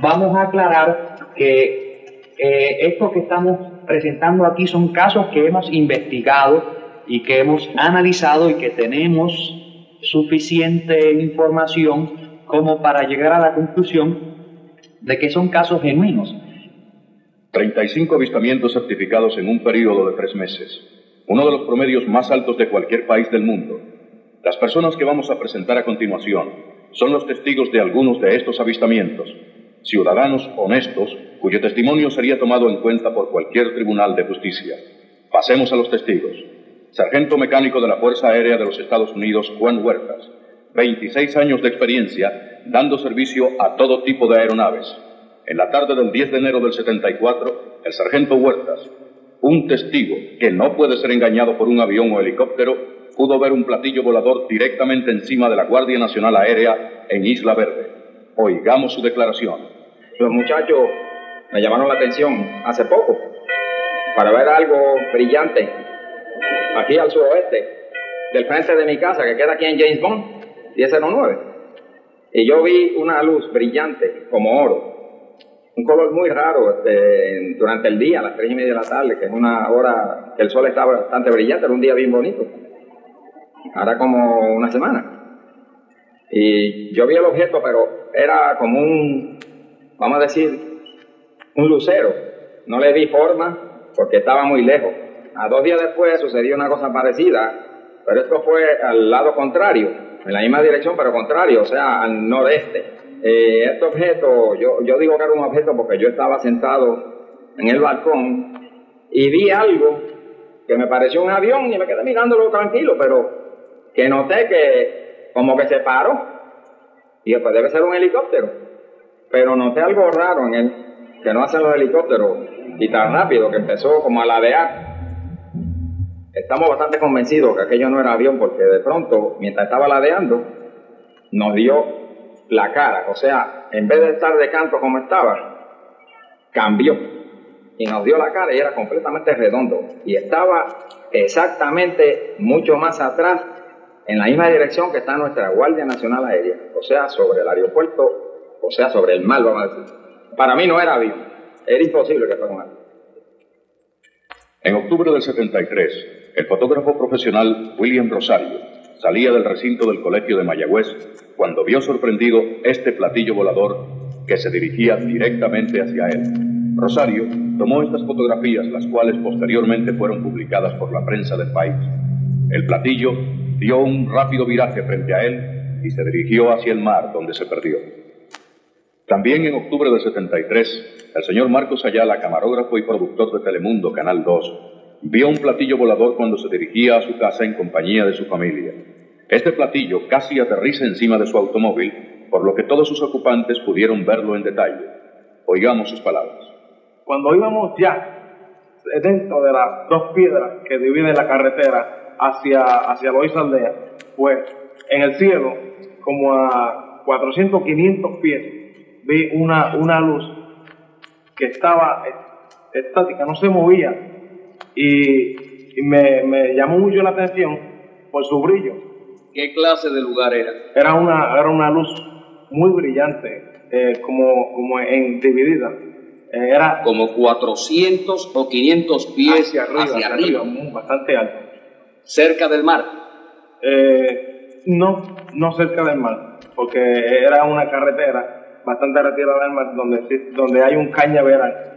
vamos a aclarar que eh, esto que estamos presentando aquí son casos que hemos investigado y que hemos analizado y que tenemos suficiente información como para llegar a la conclusión de que son casos genuinos. 35 avistamientos certificados en un periodo de tres meses, uno de los promedios más altos de cualquier país del mundo. Las personas que vamos a presentar a continuación son los testigos de algunos de estos avistamientos ciudadanos honestos cuyo testimonio sería tomado en cuenta por cualquier tribunal de justicia. Pasemos a los testigos. Sargento mecánico de la Fuerza Aérea de los Estados Unidos, Juan Huertas. 26 años de experiencia dando servicio a todo tipo de aeronaves. En la tarde del 10 de enero del 74, el sargento Huertas, un testigo que no puede ser engañado por un avión o helicóptero, pudo ver un platillo volador directamente encima de la Guardia Nacional Aérea en Isla Verde. Oigamos su declaración. Los muchachos me llamaron la atención hace poco para ver algo brillante aquí al suroeste del frente de mi casa que queda aquí en James Bond 1009 y yo vi una luz brillante como oro un color muy raro este, durante el día, a las tres y media de la tarde, que es una hora que el sol estaba bastante brillante, era un día bien bonito. Ahora como una semana. Y yo vi el objeto, pero era como un, vamos a decir, un lucero. No le di forma porque estaba muy lejos. A dos días después sucedió una cosa parecida, pero esto fue al lado contrario, en la misma dirección, pero contrario, o sea, al noreste. Eh, este objeto, yo, yo digo que era un objeto porque yo estaba sentado en el balcón y vi algo que me pareció un avión y me quedé mirándolo tranquilo, pero que noté que como que se paró y después debe ser un helicóptero. Pero noté algo raro en él, que no hacen los helicópteros y tan rápido que empezó como a ladear. Estamos bastante convencidos que aquello no era avión porque de pronto, mientras estaba ladeando, nos dio la cara, o sea, en vez de estar de canto como estaba, cambió y nos dio la cara y era completamente redondo y estaba exactamente mucho más atrás en la misma dirección que está nuestra Guardia Nacional Aérea, o sea, sobre el aeropuerto, o sea, sobre el mar, vamos a decir. Para mí no era avión, era imposible que fuera un. En octubre del 73, el fotógrafo profesional William Rosario salía del recinto del colegio de Mayagüez cuando vio sorprendido este platillo volador que se dirigía directamente hacia él. Rosario tomó estas fotografías, las cuales posteriormente fueron publicadas por la prensa del país. El platillo dio un rápido viraje frente a él y se dirigió hacia el mar, donde se perdió. También en octubre del 73, el señor Marcos Ayala, camarógrafo y productor de Telemundo, Canal 2, vio un platillo volador cuando se dirigía a su casa en compañía de su familia. Este platillo casi aterriza encima de su automóvil, por lo que todos sus ocupantes pudieron verlo en detalle. Oigamos sus palabras. Cuando íbamos ya dentro de las dos piedras que dividen la carretera hacia, hacia Loíza Aldea, pues en el cielo, como a 400, 500 pies, vi una, una luz que estaba estática, no se movía, y, y me, me llamó mucho la atención por su brillo ¿Qué clase de lugar era? Era una, era una luz muy brillante, eh, como, como en dividida. Eh, era como 400 o 500 pies hacia arriba, hacia arriba. bastante alto. ¿Cerca del mar? Eh, no, no cerca del mar, porque era una carretera bastante retirada del mar donde, donde hay un cañaveral.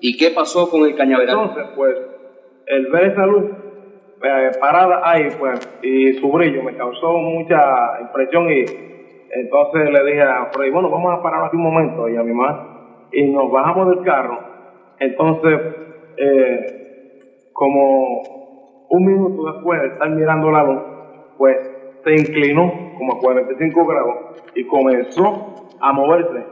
¿Y qué pasó con el cañaveral? Entonces, pues, el ver esa luz eh, parada ahí, pues, y su brillo me causó mucha impresión y entonces le dije a Freddy, bueno, vamos a parar aquí un momento y a mi mamá, y nos bajamos del carro. Entonces, eh, como un minuto después de estar mirando la luz, pues se inclinó como a 45 grados y comenzó a moverse.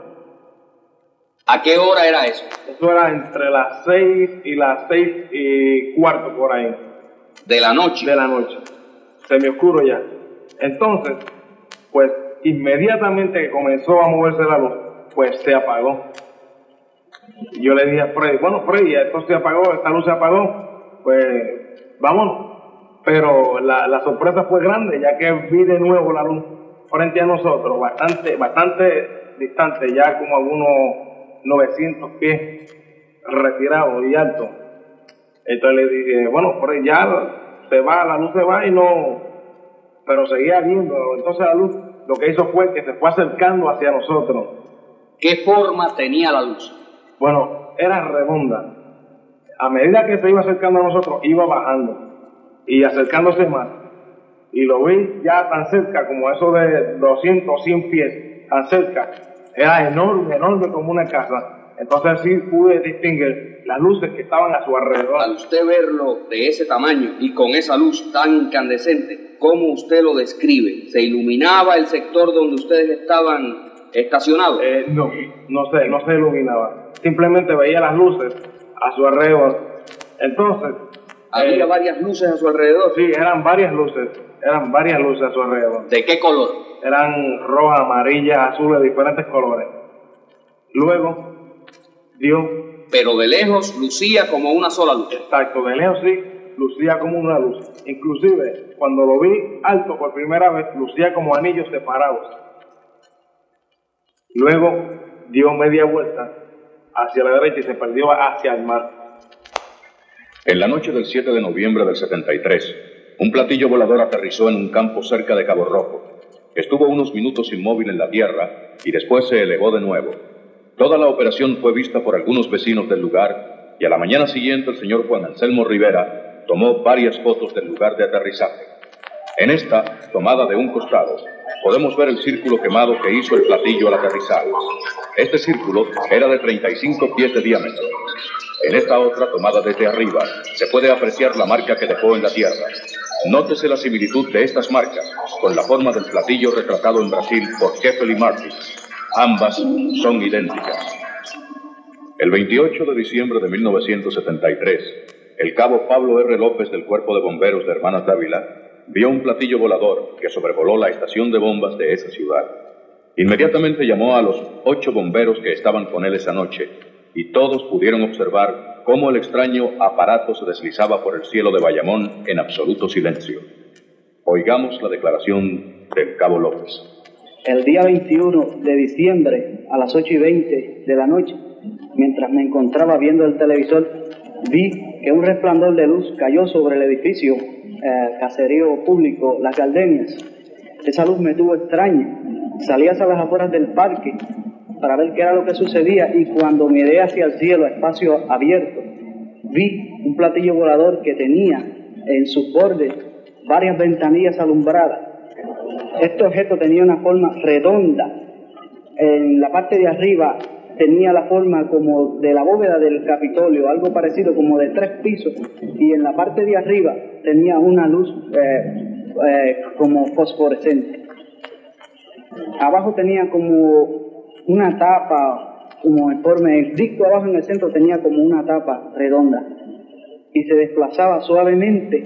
¿A qué hora era eso? Eso era entre las 6 y las 6 y cuarto por ahí. De la noche. De la noche. Se me oscuro ya. Entonces, pues inmediatamente que comenzó a moverse la luz, pues se apagó. Yo le dije a Freddy, bueno Freddy, esto se apagó, esta luz se apagó, pues vámonos. Pero la, la sorpresa fue grande, ya que vi de nuevo la luz frente a nosotros, bastante, bastante distante, ya como algunos 900 pies retirados y alto. Entonces le dije, bueno, pero ya se va, la luz se va y no, pero seguía viendo. Entonces la luz lo que hizo fue que se fue acercando hacia nosotros. ¿Qué forma tenía la luz? Bueno, era redonda. A medida que se iba acercando a nosotros, iba bajando y acercándose más. Y lo vi ya tan cerca, como eso de 200, 100 pies, tan cerca. Era enorme, enorme como una casa entonces sí pude distinguir las luces que estaban a su alrededor. Al usted verlo de ese tamaño y con esa luz tan incandescente, ¿cómo usted lo describe? ¿Se iluminaba el sector donde ustedes estaban estacionados? Eh, no, no sé, no se iluminaba. Simplemente veía las luces a su alrededor. Entonces... ¿Había eh, varias luces a su alrededor? Sí, eran varias luces. Eran varias luces a su alrededor. ¿De qué color? Eran rojas, amarillas, azules, diferentes colores. Luego, pero de lejos lucía como una sola luz. Exacto, de lejos sí, lucía como una luz. Inclusive, cuando lo vi alto por primera vez, lucía como anillos separados. Luego dio media vuelta hacia la derecha y se perdió hacia el mar. En la noche del 7 de noviembre del 73, un platillo volador aterrizó en un campo cerca de Cabo Rojo. Estuvo unos minutos inmóvil en la tierra y después se elevó de nuevo. Toda la operación fue vista por algunos vecinos del lugar y a la mañana siguiente el señor Juan Anselmo Rivera tomó varias fotos del lugar de aterrizaje. En esta, tomada de un costado, podemos ver el círculo quemado que hizo el platillo al aterrizar. Este círculo era de 35 pies de diámetro. En esta otra, tomada desde arriba, se puede apreciar la marca que dejó en la tierra. Nótese la similitud de estas marcas con la forma del platillo retratado en Brasil por Keffel y Martin. Ambas son idénticas. El 28 de diciembre de 1973, el cabo Pablo R. López del Cuerpo de Bomberos de Hermanas Dávila vio un platillo volador que sobrevoló la estación de bombas de esa ciudad. Inmediatamente llamó a los ocho bomberos que estaban con él esa noche y todos pudieron observar cómo el extraño aparato se deslizaba por el cielo de Bayamón en absoluto silencio. Oigamos la declaración del cabo López. El día 21 de diciembre a las 8 y 20 de la noche, mientras me encontraba viendo el televisor, vi que un resplandor de luz cayó sobre el edificio eh, caserío público Las Gardenias. Esa luz me tuvo extraña. Salí hacia las afueras del parque para ver qué era lo que sucedía y cuando miré hacia el cielo, espacio abierto, vi un platillo volador que tenía en sus bordes varias ventanillas alumbradas. Este objeto tenía una forma redonda. En la parte de arriba tenía la forma como de la bóveda del Capitolio, algo parecido como de tres pisos, y en la parte de arriba tenía una luz eh, eh, como fosforescente. Abajo tenía como una tapa, como en forma, el disco abajo en el centro tenía como una tapa redonda y se desplazaba suavemente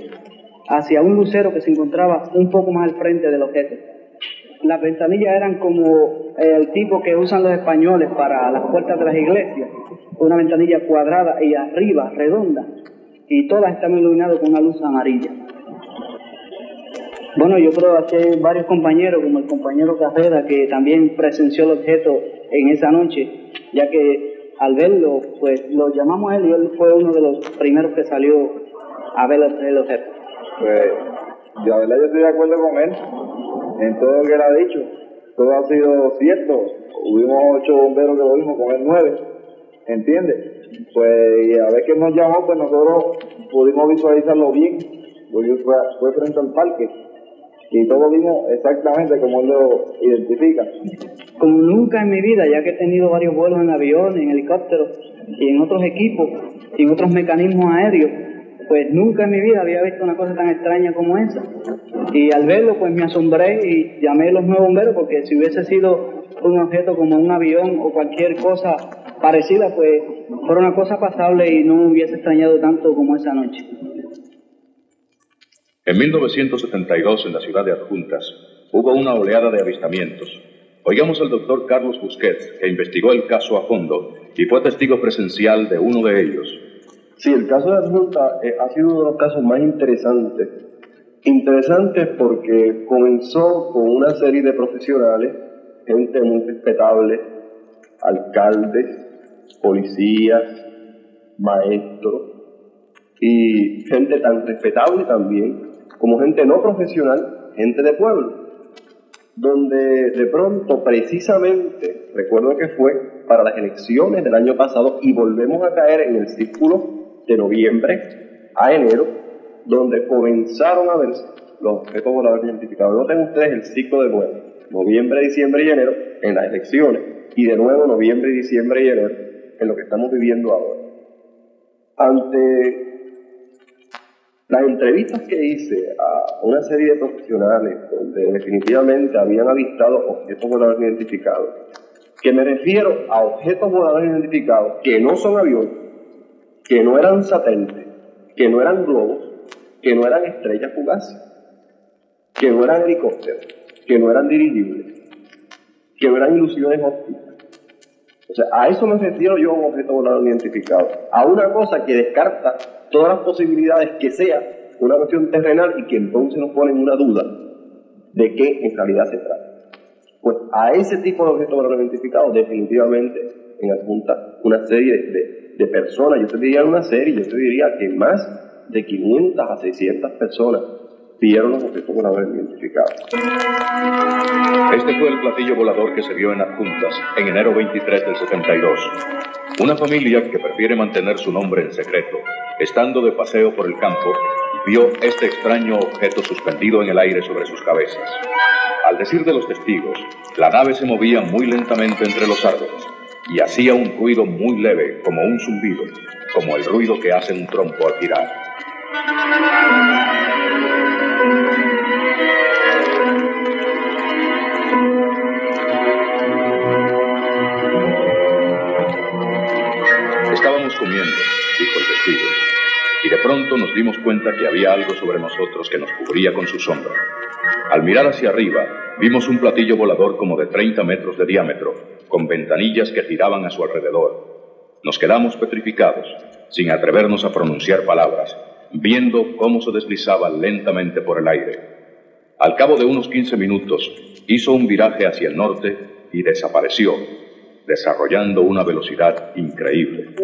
hacia un lucero que se encontraba un poco más al frente del objeto. Las ventanillas eran como el tipo que usan los españoles para las puertas de las iglesias, una ventanilla cuadrada y arriba redonda, y todas están iluminadas con una luz amarilla. Bueno, yo creo que hay varios compañeros, como el compañero Carrera, que también presenció el objeto en esa noche, ya que al verlo, pues lo llamamos a él y él fue uno de los primeros que salió a ver el objeto. Pues, la yo estoy de acuerdo con él en todo lo que él ha dicho. Todo ha sido cierto. Hubimos ocho bomberos que lo vimos, con él nueve. ¿Entiendes? Pues, a ver que nos llamó, pues nosotros pudimos visualizarlo bien, porque fue, fue frente al parque y todo vimos exactamente como él lo identifica. Como nunca en mi vida, ya que he tenido varios vuelos en avión, en helicópteros y en otros equipos y en otros mecanismos aéreos, pues nunca en mi vida había visto una cosa tan extraña como esa. Y al verlo, pues me asombré y llamé a los nuevos bomberos porque si hubiese sido un objeto como un avión o cualquier cosa parecida, pues fuera una cosa pasable y no hubiese extrañado tanto como esa noche. En 1972, en la ciudad de Adjuntas, hubo una oleada de avistamientos. Oigamos al doctor Carlos Busquets, que investigó el caso a fondo y fue testigo presencial de uno de ellos. Sí, el caso de Adjunta eh, ha sido uno de los casos más interesantes. Interesante porque comenzó con una serie de profesionales, gente muy respetable, alcaldes, policías, maestros, y gente tan respetable también como gente no profesional, gente de pueblo, donde de pronto precisamente, recuerdo que fue para las elecciones del año pasado y volvemos a caer en el círculo de noviembre a enero, donde comenzaron a verse los objetos voladores identificados. Noten ustedes el ciclo de nuevo, noviembre, diciembre y enero en las elecciones y de nuevo noviembre, diciembre y enero en lo que estamos viviendo ahora. Ante las entrevistas que hice a una serie de profesionales donde definitivamente habían avistado objetos voladores identificados, que me refiero a objetos voladores identificados que no son aviones, que no eran satélites, que no eran globos, que no eran estrellas fugaces, que no eran helicópteros, que no eran dirigibles, que no eran ilusiones ópticas. O sea, a eso me refiero yo un objeto volador identificado, a una cosa que descarta todas las posibilidades que sea una cuestión terrenal y que entonces nos ponen una duda de qué en realidad se trata. Pues a ese tipo de objetos no identificados definitivamente en adjunta una serie de, de personas, yo te diría una serie, yo te diría que más de 500 a 600 personas vieron los objetos voladores identificados. Este fue el platillo volador que se vio en adjuntas en enero 23 del 72. Una familia que prefiere mantener su nombre en secreto, estando de paseo por el campo, vio este extraño objeto suspendido en el aire sobre sus cabezas. Al decir de los testigos, la nave se movía muy lentamente entre los árboles y hacía un ruido muy leve, como un zumbido, como el ruido que hace un trompo al girar. Estábamos comiendo, dijo el testigo, y de pronto nos dimos cuenta que había algo sobre nosotros que nos cubría con su sombra. Al mirar hacia arriba, vimos un platillo volador como de 30 metros de diámetro, con ventanillas que giraban a su alrededor. Nos quedamos petrificados, sin atrevernos a pronunciar palabras, viendo cómo se deslizaba lentamente por el aire. Al cabo de unos 15 minutos, hizo un viraje hacia el norte y desapareció, desarrollando una velocidad increíble.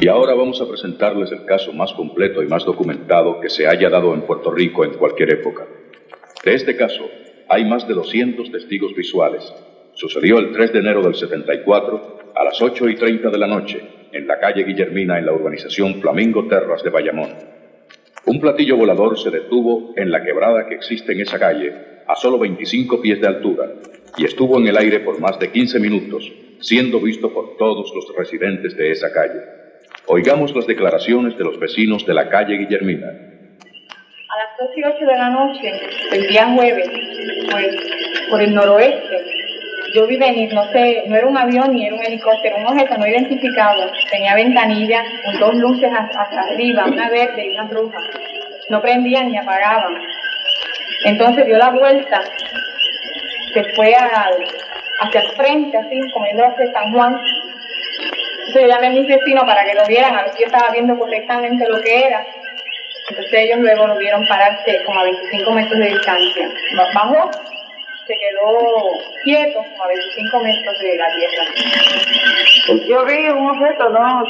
Y ahora vamos a presentarles el caso más completo y más documentado que se haya dado en Puerto Rico en cualquier época. De este caso, hay más de 200 testigos visuales. Sucedió el 3 de enero del 74 a las 8 y 30 de la noche en la calle Guillermina en la urbanización Flamingo Terras de Bayamón. Un platillo volador se detuvo en la quebrada que existe en esa calle a solo 25 pies de altura y estuvo en el aire por más de 15 minutos, siendo visto por todos los residentes de esa calle. Oigamos las declaraciones de los vecinos de la calle Guillermina. A las 2 y 8 de la noche, el día jueves, pues por el noroeste, yo vi venir, no sé, no era un avión ni era un helicóptero, un objeto no identificado, tenía ventanillas con dos luces hacia arriba, una verde y una roja. No prendían ni apagaban. Entonces dio la vuelta, se fue hacia el frente, así, como yendo hacia San Juan, entonces yo llamé a mis vecinos para que lo vieran, a ver si yo estaba viendo correctamente lo que era. Entonces ellos luego lo vieron pararse como a 25 metros de distancia. Bajó, se quedó quieto como a 25 metros de la tierra. Yo vi un objeto, no,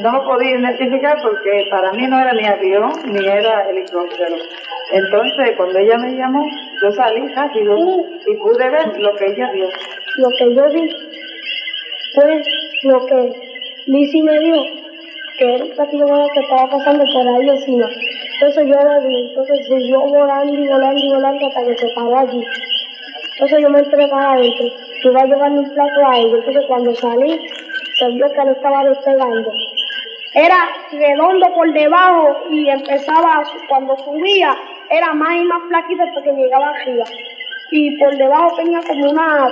no lo podía identificar porque para mí no era ni avión ni era helicóptero. Entonces cuando ella me llamó, yo salí rápido y pude ver lo que ella vio. Lo que yo vi fue lo que Lizzie me dijo que era un platillo que estaba pasando por ahí encima. Entonces yo lo vi, entonces siguió volando y volando y volando hasta que se paró allí. Entonces yo me entré para adentro, iba a llevarle un plato a ellos. Entonces cuando salí, se vio que lo estaba despegando. Era redondo por debajo y empezaba, cuando subía, era más y más flaquito hasta que llegaba arriba. Y por debajo tenía como una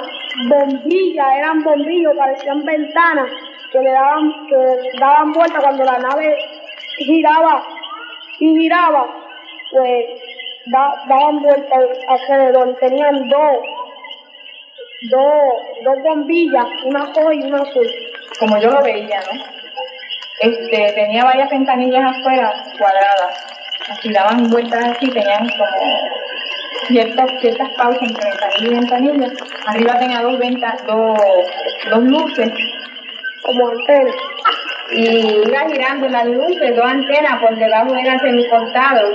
bombilla, eran bombillos, parecían ventanas que le daban, que daban vuelta cuando la nave giraba y giraba, pues daban vuelta alrededor. Tenían dos, dos, dos bombillas, una roja y una azul. Como yo lo veía, ¿no? Este, tenía varias ventanillas afuera cuadradas. Así daban vueltas así, tenían como ciertas, ciertas pausas entre ventanilla y ventanilla. Arriba tenía dos ventas, dos, dos luces como antenas. Y iba girando las luces, dos antenas, por debajo eran semicortados.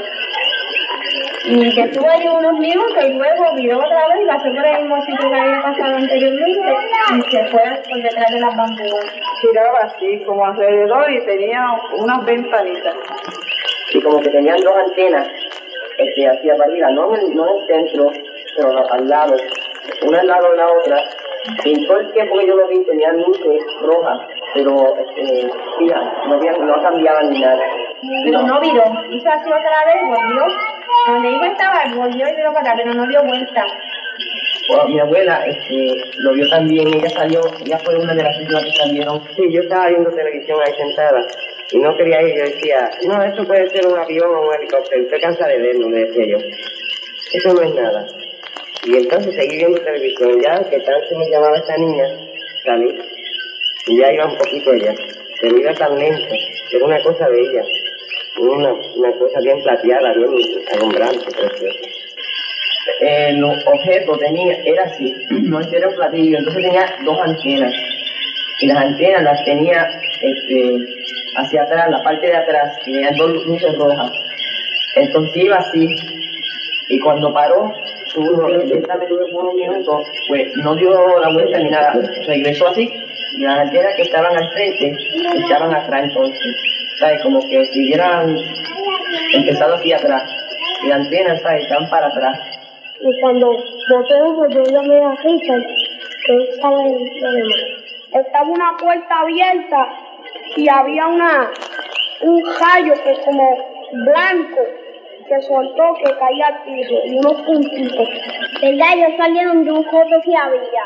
Y que estuvo ahí unos minutos y luego miró otra vez y pasó por el mismo sitio que había pasado anteriormente y se fue por detrás de las bambúas. Giraba así, como alrededor y tenía unas ventanitas. Y como que tenían dos antenas este, hacia arriba, no en, no en el centro, pero al lado, una al lado de la otra, en todo el tiempo que yo lo vi tenía luces rojas, pero este, mira, no, no cambiaban ni nada. Pero no viró, hizo así otra vez, volvió, donde iba estaba, volvió y dio para pero no dio vuelta. Bueno, mi abuela este, lo vio también, ella salió, ella fue una de las últimas que salieron. Sí, yo estaba viendo televisión ahí sentada y no quería ir, yo decía, no, esto puede ser un avión o un helicóptero, usted cansa de verlo, me decía yo. Eso no es nada. Y entonces seguí viendo televisión ya, que tanto me llamaba esta niña, salí y ya iba un poquito allá, pero iba tan lento, era una cosa bella, una, una cosa bien plateada, bien alumbrante, preciosa. El objeto tenía, era así, <clears throat> no era un platillo, entonces tenía dos antenas, y las antenas las tenía este, hacia atrás, la parte de atrás, tenían dos luces rojas. Entonces iba así, y cuando paró, tuvo un minuto, pues no dio la vuelta ni nada, regresó así, y las antenas que estaban al frente estaban atrás entonces, ¿sabes? Como que si hubieran empezado así atrás, y las antenas, ¿sabes? Estaban para atrás. Y cuando boté eso, yo llamé a Richard, que estaba en demás. Estaba una puerta abierta y había una un rayo que como blanco que soltó que caía al piso y unos puntitos. ¿Verdad? Ellos salieron de un coto que había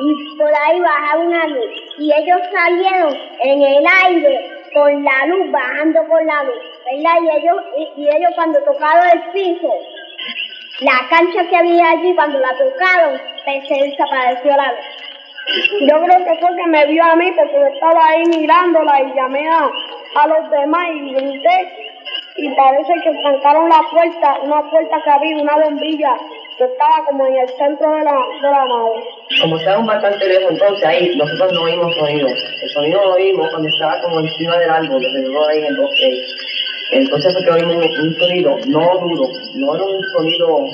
y por ahí bajaba una luz. Y ellos salieron en el aire con la luz, bajando por la luz. ¿Verdad? Y ellos, y, y ellos cuando tocaron el piso, la cancha que había allí, cuando la tocaron, pues se desapareció la luz. Yo creo que fue que me vio a mí porque yo estaba ahí mirándola y llamé a, a los demás y grité y parece que trancaron la puerta, una puerta que había, una bombilla que estaba como en el centro de la, de la nave. Como estábamos bastante lejos entonces ahí, nosotros no oímos sonido. El sonido lo oímos cuando estaba como encima del árbol, que se ahí en el bosque. Entonces fue que oímos un, un sonido, no duro, no era un sonido,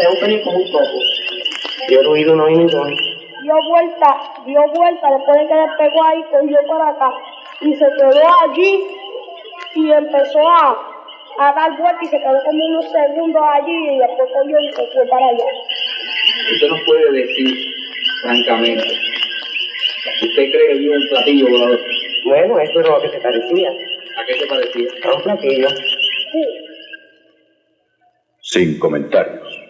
era un sonido como un topo. Yo el oído no oí ni sonido. Dio vuelta, dio vuelta, después de que despegó ahí, cogió para acá y se quedó allí y empezó a, a dar vueltas y se quedó como unos segundos allí y después cogió y se fue para allá. Usted nos puede decir, francamente, ¿usted cree que vio un platillo volador? Bueno, eso era lo que se parecía. ¿A qué se parecía? A un platillo. Sí. Sin comentarios.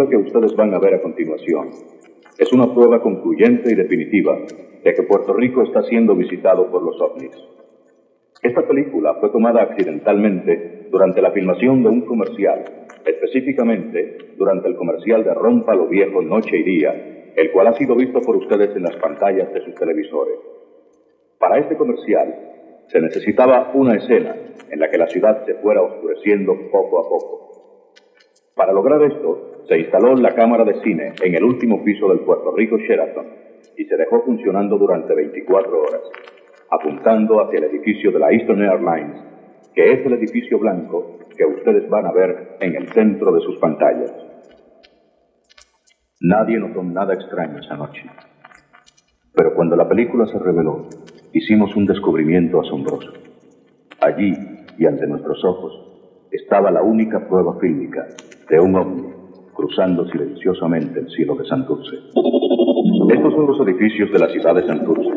Película que ustedes van a ver a continuación es una prueba concluyente y definitiva de que Puerto Rico está siendo visitado por los ovnis. Esta película fue tomada accidentalmente durante la filmación de un comercial, específicamente durante el comercial de Rompa lo Viejo Noche y Día, el cual ha sido visto por ustedes en las pantallas de sus televisores. Para este comercial se necesitaba una escena en la que la ciudad se fuera oscureciendo poco a poco. Para lograr esto, se instaló la cámara de cine en el último piso del Puerto Rico Sheraton y se dejó funcionando durante 24 horas, apuntando hacia el edificio de la Eastern Airlines, que es el edificio blanco que ustedes van a ver en el centro de sus pantallas. Nadie notó nada extraño esa noche. Pero cuando la película se reveló, hicimos un descubrimiento asombroso. Allí, y ante nuestros ojos, estaba la única prueba fílmica de un ovni cruzando silenciosamente el cielo de Santurce. Estos son los edificios de la ciudad de Santurce.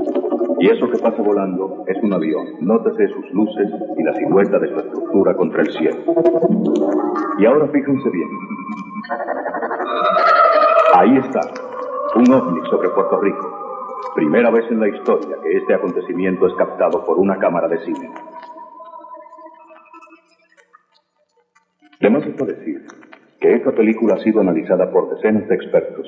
Y eso que pasa volando es un avión. Nótese sus luces y la silueta de su estructura contra el cielo. Y ahora fíjense bien. Ahí está, un ovni sobre Puerto Rico. Primera vez en la historia que este acontecimiento es captado por una cámara de cine. De más está decir que esta película ha sido analizada por decenas de expertos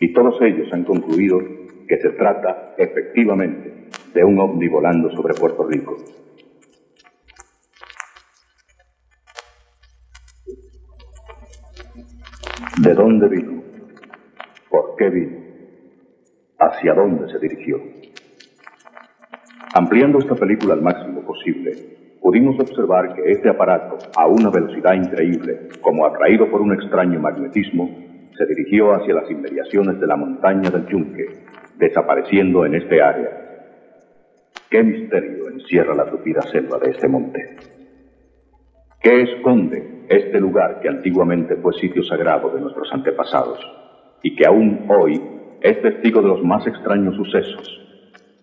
y todos ellos han concluido que se trata efectivamente de un ovni volando sobre Puerto Rico. ¿De dónde vino? ¿Por qué vino? ¿Hacia dónde se dirigió? Ampliando esta película al máximo posible, pudimos observar que este aparato, a una velocidad increíble, como atraído por un extraño magnetismo, se dirigió hacia las inmediaciones de la montaña del Yunque, desapareciendo en este área. ¿Qué misterio encierra la tupida selva de este monte? ¿Qué esconde este lugar que antiguamente fue sitio sagrado de nuestros antepasados y que aún hoy es testigo de los más extraños sucesos?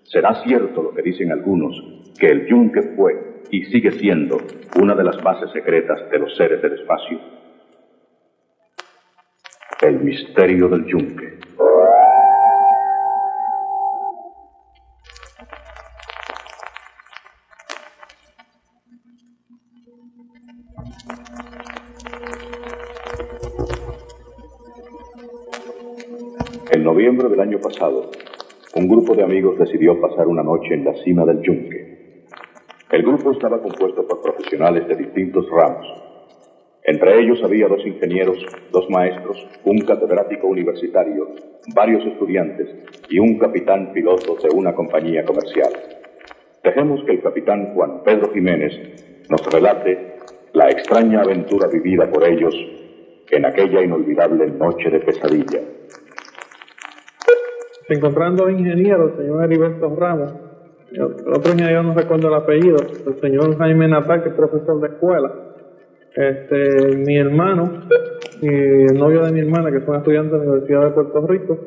será cierto lo que dicen algunos, que el yunque fue y sigue siendo una de las bases secretas de los seres del espacio. El misterio del yunque. En noviembre del año pasado, un grupo de amigos decidió pasar una noche en la cima del yunque. El grupo estaba compuesto por profesionales de distintos ramos. Entre ellos había dos ingenieros, dos maestros, un catedrático universitario, varios estudiantes y un capitán piloto de una compañía comercial. Dejemos que el capitán Juan Pedro Jiménez nos relate la extraña aventura vivida por ellos en aquella inolvidable noche de pesadilla. Se ingenieros, el señor Heriberto Ramos, el otro ingeniero no recuerdo el apellido, el señor Jaime Natal, que es profesor de escuela. Este, mi hermano y el novio de mi hermana, que son estudiantes de la Universidad de Puerto Rico,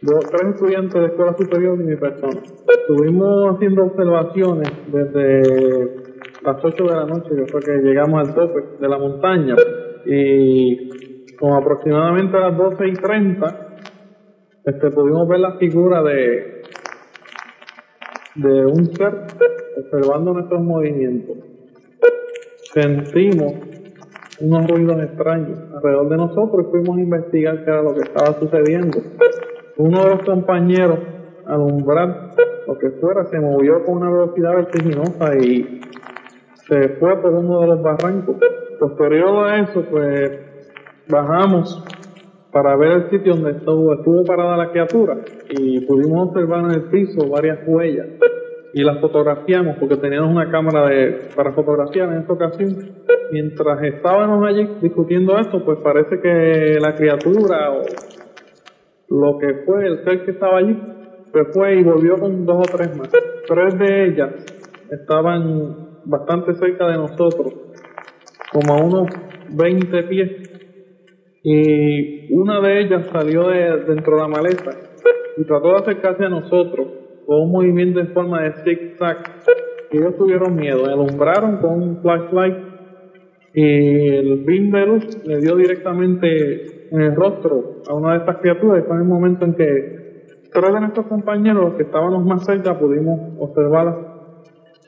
dos, tres estudiantes de escuela superior y mi persona. Estuvimos haciendo observaciones desde las 8 de la noche, que fue que llegamos al tope de la montaña, y como aproximadamente a las 12 y 30, este, pudimos ver la figura de, de un ser observando nuestros movimientos. Sentimos unos ruidos extraños alrededor de nosotros y fuimos a investigar qué era lo que estaba sucediendo. Uno de los compañeros, al umbral, lo que fuera, se movió con una velocidad vertiginosa y se fue por uno de los barrancos. Posterior a eso, pues bajamos para ver el sitio donde estuvo, estuvo parada la criatura y pudimos observar en el piso varias huellas y las fotografiamos porque teníamos una cámara de, para fotografiar en esta ocasión. Mientras estábamos allí discutiendo esto, pues parece que la criatura o lo que fue, el ser que estaba allí, se fue y volvió con dos o tres más. Tres de ellas estaban bastante cerca de nosotros, como a unos 20 pies y una de ellas salió de dentro de la maleta y trató de acercarse a nosotros con un movimiento en forma de zig-zag. Ellos tuvieron miedo, alumbraron con un flashlight y el beam de le dio directamente en el rostro a una de estas criaturas y fue en el momento en que tres de nuestros compañeros, los que estábamos más cerca, pudimos observarlas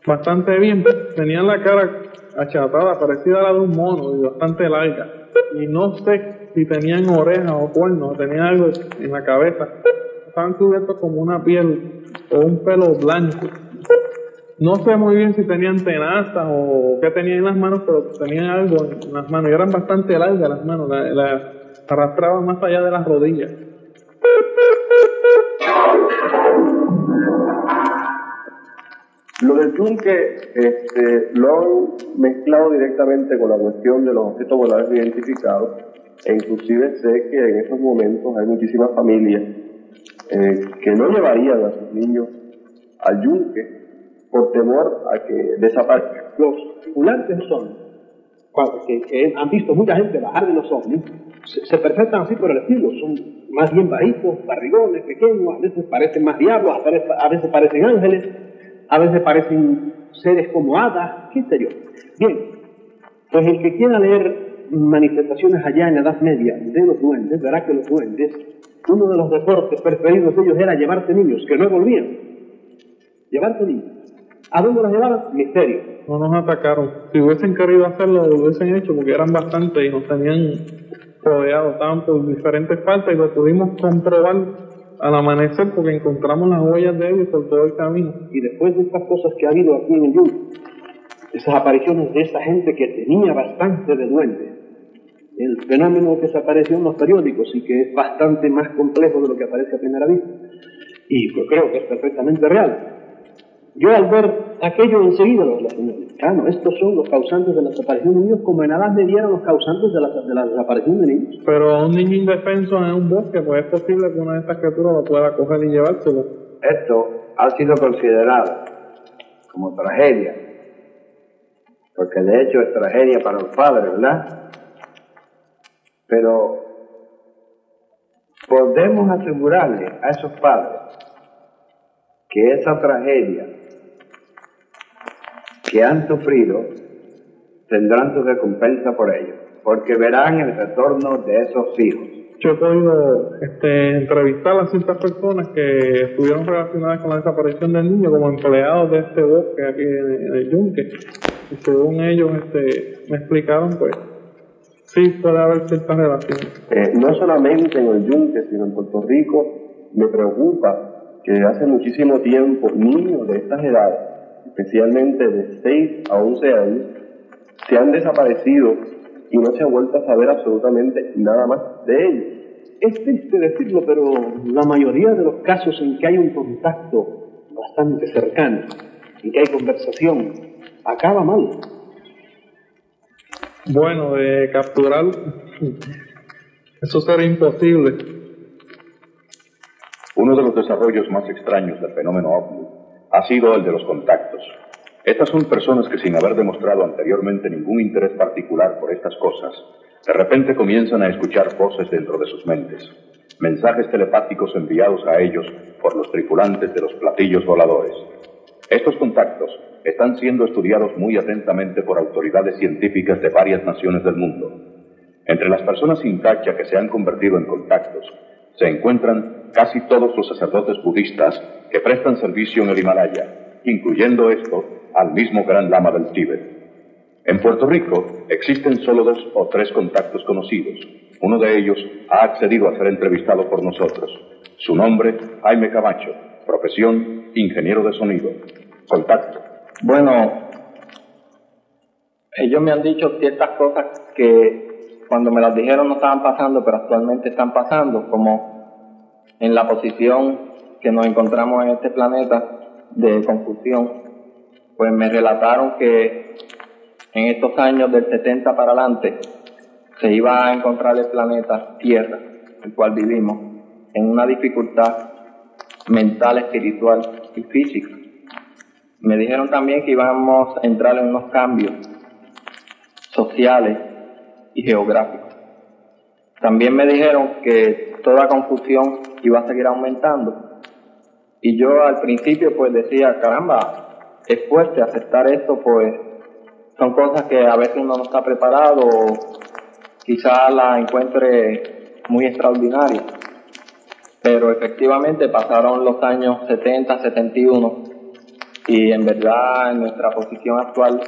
bastante bien. Tenían la cara achatada, parecida a la de un mono y bastante larga. Y no sé si tenían orejas o cuernos, tenían algo en la cabeza. Estaban cubiertos como una piel o un pelo blanco. No sé muy bien si tenían tenazas o qué tenían en las manos, pero tenían algo en las manos. Y eran bastante largas las manos, las la arrastraban más allá de las rodillas. Lo del yunque este, lo han mezclado directamente con la cuestión de los objetos voladores identificados e inclusive sé que en estos momentos hay muchísimas familias eh, que no llevarían a sus niños al yunque por temor a que desaparezcan. Los tripulantes son, que, que, han visto mucha gente bajar de los ovnis, se, se perfectan así por el estilo, son más bien bajitos, barrigones, pequeños, a veces parecen más diablos, a veces, parecen ángeles, a veces parecen seres como hadas, qué sé. Bien, pues el que quiera leer manifestaciones allá en la Edad Media de los duendes, verá que los duendes, uno de los deportes preferidos de ellos era llevarse niños, que no volvían. Llevarse niños. ¿A dónde los llevaban? Misterio. No nos atacaron. Si hubiesen querido hacerlo, lo hubiesen hecho, porque eran bastantes y nos tenían rodeados, estaban por diferentes partes y lo pudimos comprobar al amanecer porque encontramos las huellas de ellos por todo el camino. Y después de estas cosas que ha habido aquí en el Yunque, esas apariciones de esa gente que tenía bastante de duendes, el fenómeno que se apareció en los periódicos y que es bastante más complejo de lo que aparece a primera vista, y yo creo que es perfectamente real. Yo al ver aquello enseguida lo relacioné. Claro, estos son los causantes de la desaparición de niños, como en Adán me dieron los causantes de la, de la desaparición de niños. Pero a un niño indefenso en un bosque, pues es posible que una de estas criaturas lo pueda coger y llevárselo. Esto ha sido considerado como tragedia, porque de hecho es tragedia para los padres, ¿verdad? Pero podemos asegurarle a esos padres que esa tragedia que han sufrido tendrán su recompensa por ello, porque verán el retorno de esos hijos. Yo he podido este, entrevistar a ciertas personas que estuvieron relacionadas con la desaparición del niño como empleados de este bosque aquí en, el Yunque. Y según ellos este, me explicaron, pues sí puede haber ciertas relaciones. Eh, no solamente en el Yunque, sino en Puerto Rico, me preocupa que hace muchísimo tiempo niños de estas edades, especialmente de 6 a 11 años, se han desaparecido y no se ha vuelto a saber absolutamente nada más de ellos. Es triste decirlo, pero la mayoría de los casos en que hay un contacto bastante cercano, en que hay conversación, acaba mal. Bueno, de capturar, eso será imposible. Uno de los desarrollos más extraños del fenómeno ovni ha sido el de los contactos. Estas son personas que sin haber demostrado anteriormente ningún interés particular por estas cosas, de repente comienzan a escuchar voces dentro de sus mentes, mensajes telepáticos enviados a ellos por los tripulantes de los platillos voladores. Estos contactos están siendo estudiados muy atentamente por autoridades científicas de varias naciones del mundo. Entre las personas sin tacha que se han convertido en contactos se encuentran casi todos los sacerdotes budistas que prestan servicio en el Himalaya, incluyendo esto al mismo Gran Lama del Tíbet. En Puerto Rico existen solo dos o tres contactos conocidos. Uno de ellos ha accedido a ser entrevistado por nosotros. Su nombre, Jaime Camacho. Profesión, ingeniero de sonido. Contacto. Bueno, ellos me han dicho ciertas cosas que cuando me las dijeron no estaban pasando, pero actualmente están pasando, como en la posición que nos encontramos en este planeta de confusión, pues me relataron que en estos años del 70 para adelante se iba a encontrar el planeta Tierra, el cual vivimos, en una dificultad mental, espiritual y física. Me dijeron también que íbamos a entrar en unos cambios sociales y geográficos. También me dijeron que toda confusión iba a seguir aumentando. Y yo al principio pues decía, caramba, es fuerte aceptar esto, pues son cosas que a veces uno no está preparado o quizás la encuentre muy extraordinaria. Pero efectivamente pasaron los años 70, 71 y en verdad en nuestra posición actual,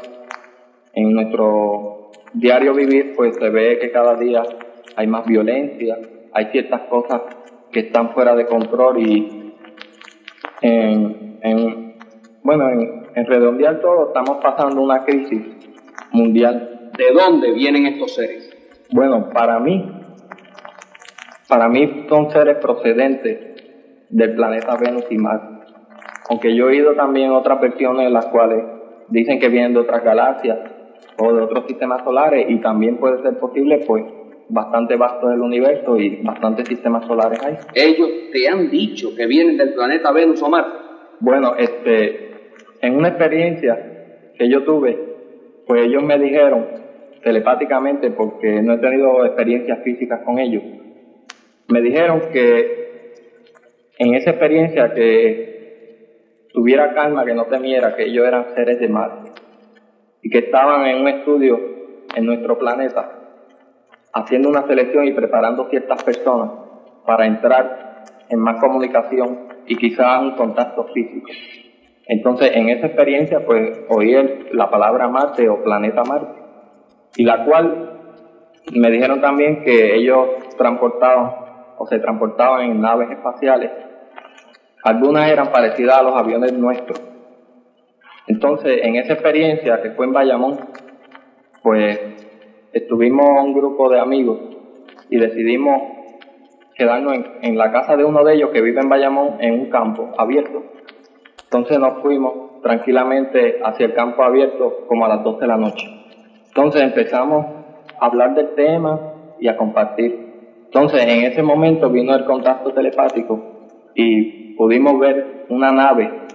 en nuestro diario vivir, pues se ve que cada día hay más violencia, hay ciertas cosas que están fuera de control y en, en bueno, en, en redondear todo estamos pasando una crisis mundial. ¿De dónde vienen estos seres? Bueno, para mí, para mí son seres procedentes del planeta Venus y Marte. Aunque yo he oído también otras versiones en las cuales dicen que vienen de otras galaxias o de otros sistemas solares y también puede ser posible, pues, bastante vasto del universo y bastantes sistemas solares hay. Ellos te han dicho que vienen del planeta Venus o Marte. Bueno, este, en una experiencia que yo tuve, pues ellos me dijeron telepáticamente, porque no he tenido experiencias físicas con ellos, me dijeron que en esa experiencia que tuviera calma, que no temiera, que ellos eran seres de Marte y que estaban en un estudio en nuestro planeta haciendo una selección y preparando ciertas personas para entrar en más comunicación y quizás un contacto físico. Entonces, en esa experiencia, pues oí la palabra Marte o planeta Marte, y la cual me dijeron también que ellos transportaban o se transportaban en naves espaciales. Algunas eran parecidas a los aviones nuestros. Entonces, en esa experiencia que fue en Bayamón, pues estuvimos un grupo de amigos y decidimos quedarnos en, la casa de uno de ellos que vive en Bayamón en un campo abierto entonces nos fuimos tranquilamente hacia el campo abierto como a las 12 de la noche. Entonces empezamos a hablar del tema y a compartir. Entonces en ese momento vino el contacto telepático y pudimos ver una nave.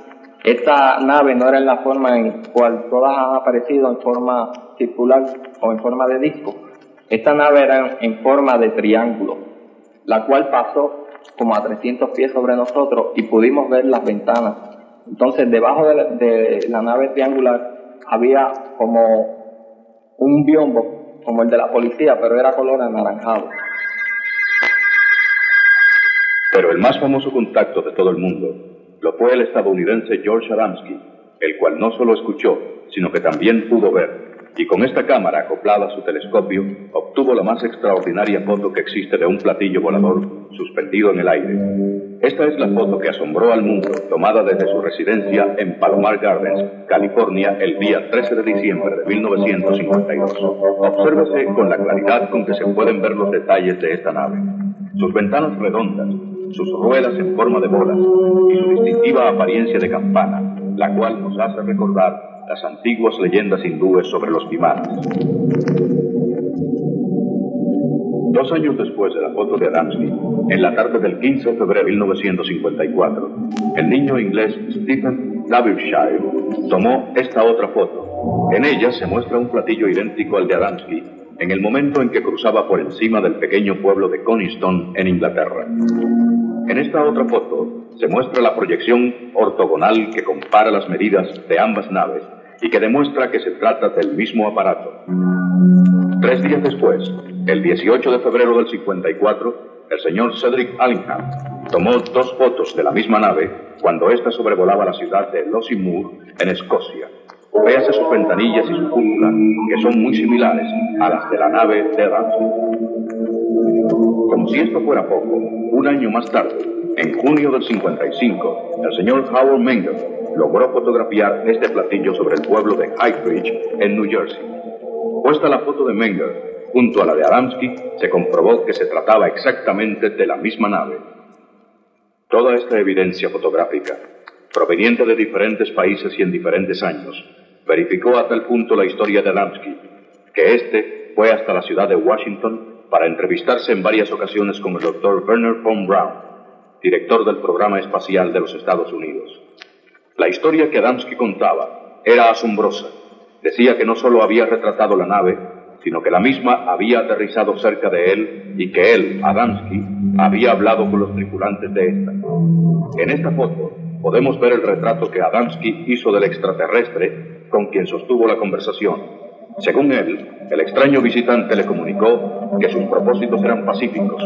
Esta nave no era en la forma en cual todas han aparecido en forma circular o en forma de disco. Esta nave era en forma de triángulo, la cual pasó como a 300 pies sobre nosotros y pudimos ver las ventanas Entonces, debajo de la, de la nave triangular había como un biombo, como el de la policía, pero era color anaranjado. Pero el más famoso contacto de todo el mundo lo fue el estadounidense George Adamski, el cual no solo escuchó, sino que también pudo ver y con esta cámara acoplada a su telescopio obtuvo la más extraordinaria foto que existe de un platillo volador suspendido en el aire. Esta es la foto que asombró al mundo, tomada desde su residencia en Palomar Gardens, California, el día 13 de diciembre de 1952. Obsérvese con la claridad con que se pueden ver los detalles de esta nave. Sus ventanas redondas, sus ruedas en forma de bolas y su distintiva apariencia de campana, la cual nos hace recordar las antiguas leyendas hindúes sobre los vimanas. Dos años después de la foto de Adamski, en la tarde del 15 de febrero de 1954, el niño inglés Stephen Lavershire tomó esta otra foto. En ella se muestra un platillo idéntico al de Adamski en el momento en que cruzaba por encima del pequeño pueblo de Coniston en Inglaterra. En esta otra foto se muestra la proyección ortogonal que compara las medidas de ambas naves y que demuestra que se trata del mismo aparato. Tres días después, el 18 de febrero del 54, el señor Cedric Allingham tomó dos fotos de la misma nave cuando ésta sobrevolaba la ciudad de Lossiemore, en Escocia. Véase sus ventanillas y su cúpula, que son muy similares a las de la nave de Como si esto fuera poco, un año más tarde, en junio del 55, el señor Howard Menger logró fotografiar este platillo sobre el pueblo de Highbridge, en New Jersey. Puesta la foto de Menger junto a la de Adamski, se comprobó que se trataba exactamente de la misma nave. Toda esta evidencia fotográfica, proveniente de diferentes países y en diferentes años, verificó a tal punto la historia de Adamski, que éste fue hasta la ciudad de Washington para entrevistarse en varias ocasiones con el doctor Werner von Braun, director del programa espacial de los Estados Unidos. La historia que Adamski contaba era asombrosa. Decía que no solo había retratado la nave, sino que la misma había aterrizado cerca de él y que él, Adamski, había hablado con los tripulantes de esta. En esta foto podemos ver el retrato que Adamski hizo del extraterrestre con quien sostuvo la conversación según él, el extraño visitante le comunicó que sus propósitos eran pacíficos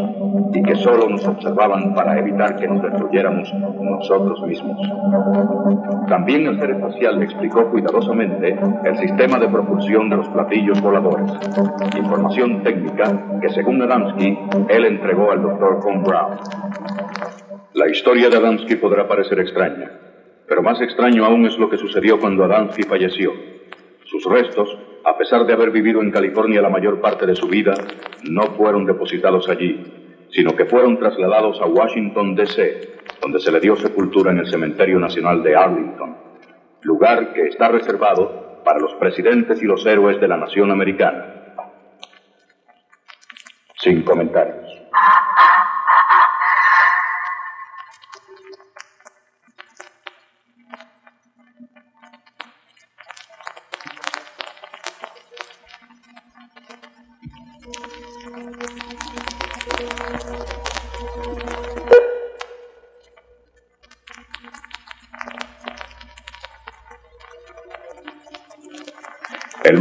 y que solo nos observaban para evitar que nos destruyéramos nosotros mismos. También el ser espacial le explicó cuidadosamente el sistema de propulsión de los platillos voladores, información técnica que según Adamski, él entregó al doctor von Braun. La historia de Adamski podrá parecer extraña, pero más extraño aún es lo que sucedió cuando Adamski falleció. Sus restos a pesar de haber vivido en California la mayor parte de su vida, no fueron depositados allí, sino que fueron trasladados a Washington, D.C., donde se le dio sepultura en el Cementerio Nacional de Arlington, lugar que está reservado para los presidentes y los héroes de la nación americana. Sin comentarios.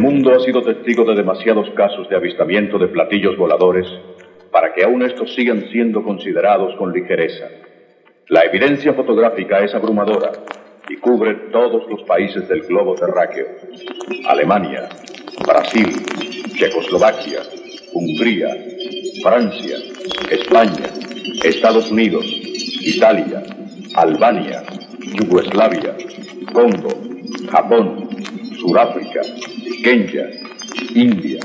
Mundo ha sido testigo de demasiados casos de avistamiento de platillos voladores para que aún estos sigan siendo considerados con ligereza. La evidencia fotográfica es abrumadora y cubre todos los países del globo terráqueo. Alemania, Brasil, Checoslovaquia, Hungría, Francia, España, Estados Unidos, Italia, Albania, Yugoslavia, Congo, Japón, Sudáfrica, Kenia, India,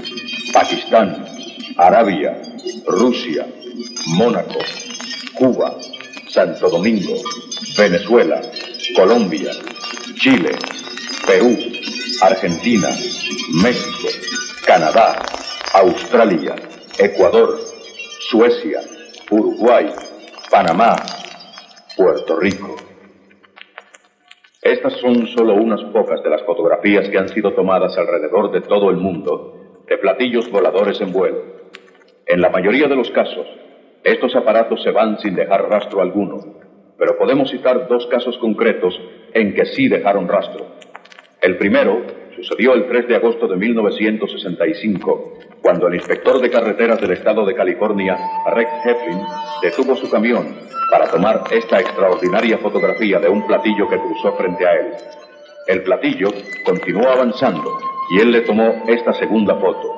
Pakistán, Arabia, Rusia, Mónaco, Cuba, Santo Domingo, Venezuela, Colombia, Chile, Perú, Argentina, México, Canadá, Australia, Ecuador, Suecia, Uruguay, Panamá, Puerto Rico. Estas son solo unas pocas de las fotografías que han sido tomadas alrededor de todo el mundo de platillos voladores en vuelo. En la mayoría de los casos, estos aparatos se van sin dejar rastro alguno, pero podemos citar dos casos concretos en que sí dejaron rastro. El primero sucedió el 3 de agosto de 1965, cuando el inspector de carreteras del estado de California, Rex Heflin, detuvo su camión para tomar esta extraordinaria fotografía de un platillo que cruzó frente a él. El platillo continuó avanzando y él le tomó esta segunda foto.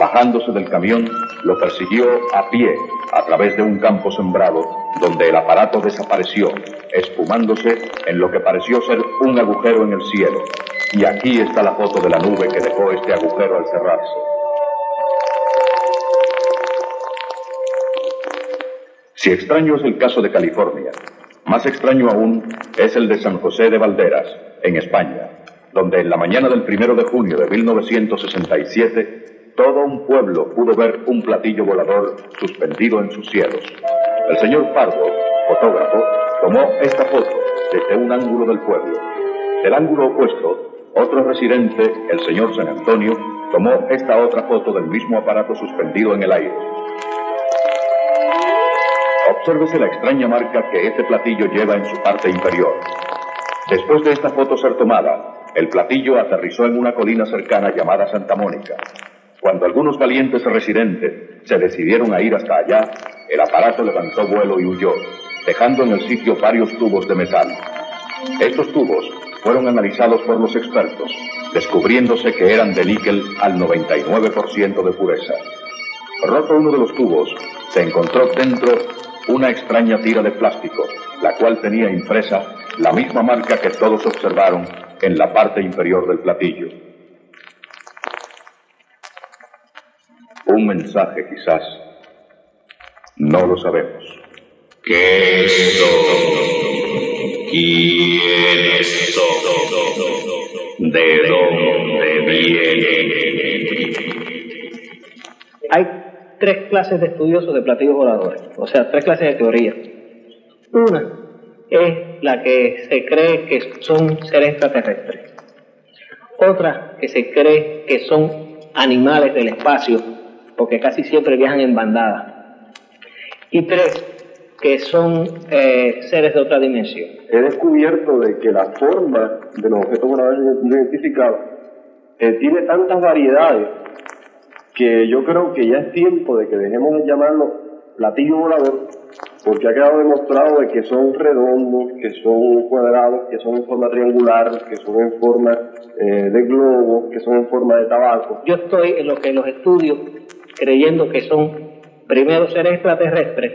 Bajándose del camión, lo persiguió a pie a través de un campo sembrado, donde el aparato desapareció, esfumándose en lo que pareció ser un agujero en el cielo. Y aquí está la foto de la nube que dejó este agujero al cerrarse. Si extraño es el caso de California, más extraño aún es el de San José de Valderas, en España, donde en la mañana del primero de junio de 1967 todo un pueblo pudo ver un platillo volador suspendido en sus cielos. El señor Pardo, fotógrafo, tomó esta foto desde un ángulo del pueblo. Del ángulo opuesto, otro residente, el señor San Antonio, tomó esta otra foto del mismo aparato suspendido en el aire. Obsérvese la extraña marca que este platillo lleva en su parte inferior. Después de esta foto ser tomada, el platillo aterrizó en una colina cercana llamada Santa Mónica. Cuando algunos valientes residentes se decidieron a ir hasta allá, el aparato levantó vuelo y huyó, dejando en el sitio varios tubos de metal. Estos tubos fueron analizados por los expertos, descubriéndose que eran de níquel al 99% de pureza. Roto uno de los tubos, se encontró dentro una extraña tira de plástico, la cual tenía impresa la misma marca que todos observaron en la parte inferior del platillo. Un mensaje quizás. No lo sabemos. ¿Qué son? ¿Quiénes son? ¿De dónde vienen? Hay tres clases de estudiosos de platillos voladores, o sea, tres clases de teoría. Una es la que se cree que son seres extraterrestres. Otra que se cree que son animales del espacio, porque casi siempre viajan en bandada. Y tres, que son eh, seres de otra dimensión. He descubierto de que la forma de los objetos voladores identificados eh, tiene tantas variedades que yo creo que ya es tiempo de que dejemos de llamarlo platillo volador, porque ha quedado demostrado de que son redondos, que son cuadrados, que son en forma triangular, que son en forma eh, de globo, que son en forma de tabaco. Yo estoy en lo que los estudios creyendo que son primero seres extraterrestres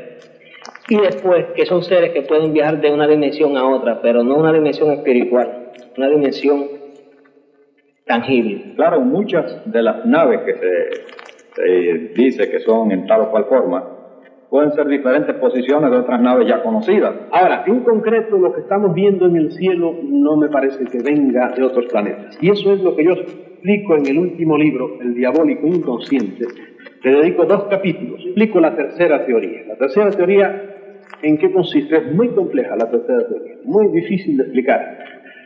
y después que son seres que pueden viajar de una dimensión a otra, pero no una dimensión espiritual, una dimensión tangible. Claro, muchas de las naves que se, se dice que son en tal o cual forma pueden ser diferentes posiciones de otras naves ya conocidas. Ahora, en concreto, lo que estamos viendo en el cielo no me parece que venga de otros planetas. Y eso es lo que yo explico en el último libro, El Diabólico Inconsciente. Le dedico dos capítulos. Explico la tercera teoría. La tercera teoría, ¿en qué consiste? Es muy compleja la tercera teoría, muy difícil de explicar.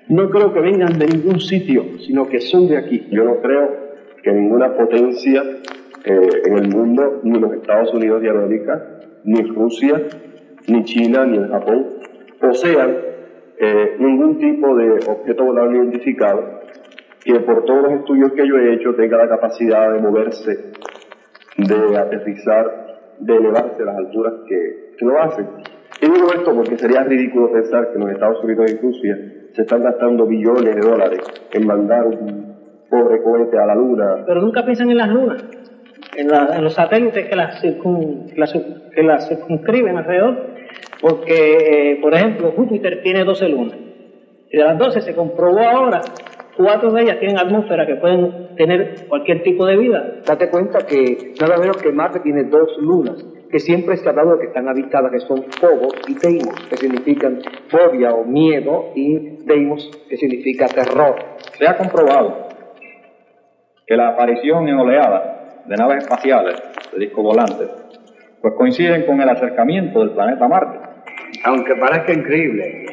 No creo que vengan de ningún sitio, sino que son de aquí. Yo no creo que ninguna potencia eh, en el mundo, ni los Estados Unidos de América, ni Rusia, ni China, ni el Japón, posean eh, ningún tipo de objeto volador identificado que por todos los estudios que yo he hecho tenga la capacidad de moverse, de aterrizar, de elevarse a las alturas que, que lo hacen. Y digo esto porque sería ridículo pensar que los Estados Unidos y Rusia se están gastando billones de dólares en mandar un pobre cohete a la Luna. Pero nunca piensan en las lunas, en, la- en los satélites que las, circun- que las- que circunscriben alrededor, porque, eh, por ejemplo, Júpiter tiene 12 lunas. Y de las 12 se comprobó ahora, cuatro de ellas tienen atmósfera que pueden tener cualquier tipo de vida. Date cuenta que nada menos que Marte tiene dos lunas, que siempre se ha hablado de que están habitadas, que son Phobos y Deimos, que significan fobia o miedo, y Deimos, que significa terror. Se ha comprobado que la aparición en oleadas de naves espaciales, de discos volantes, pues coinciden con el acercamiento del planeta Marte. Aunque parezca increíble,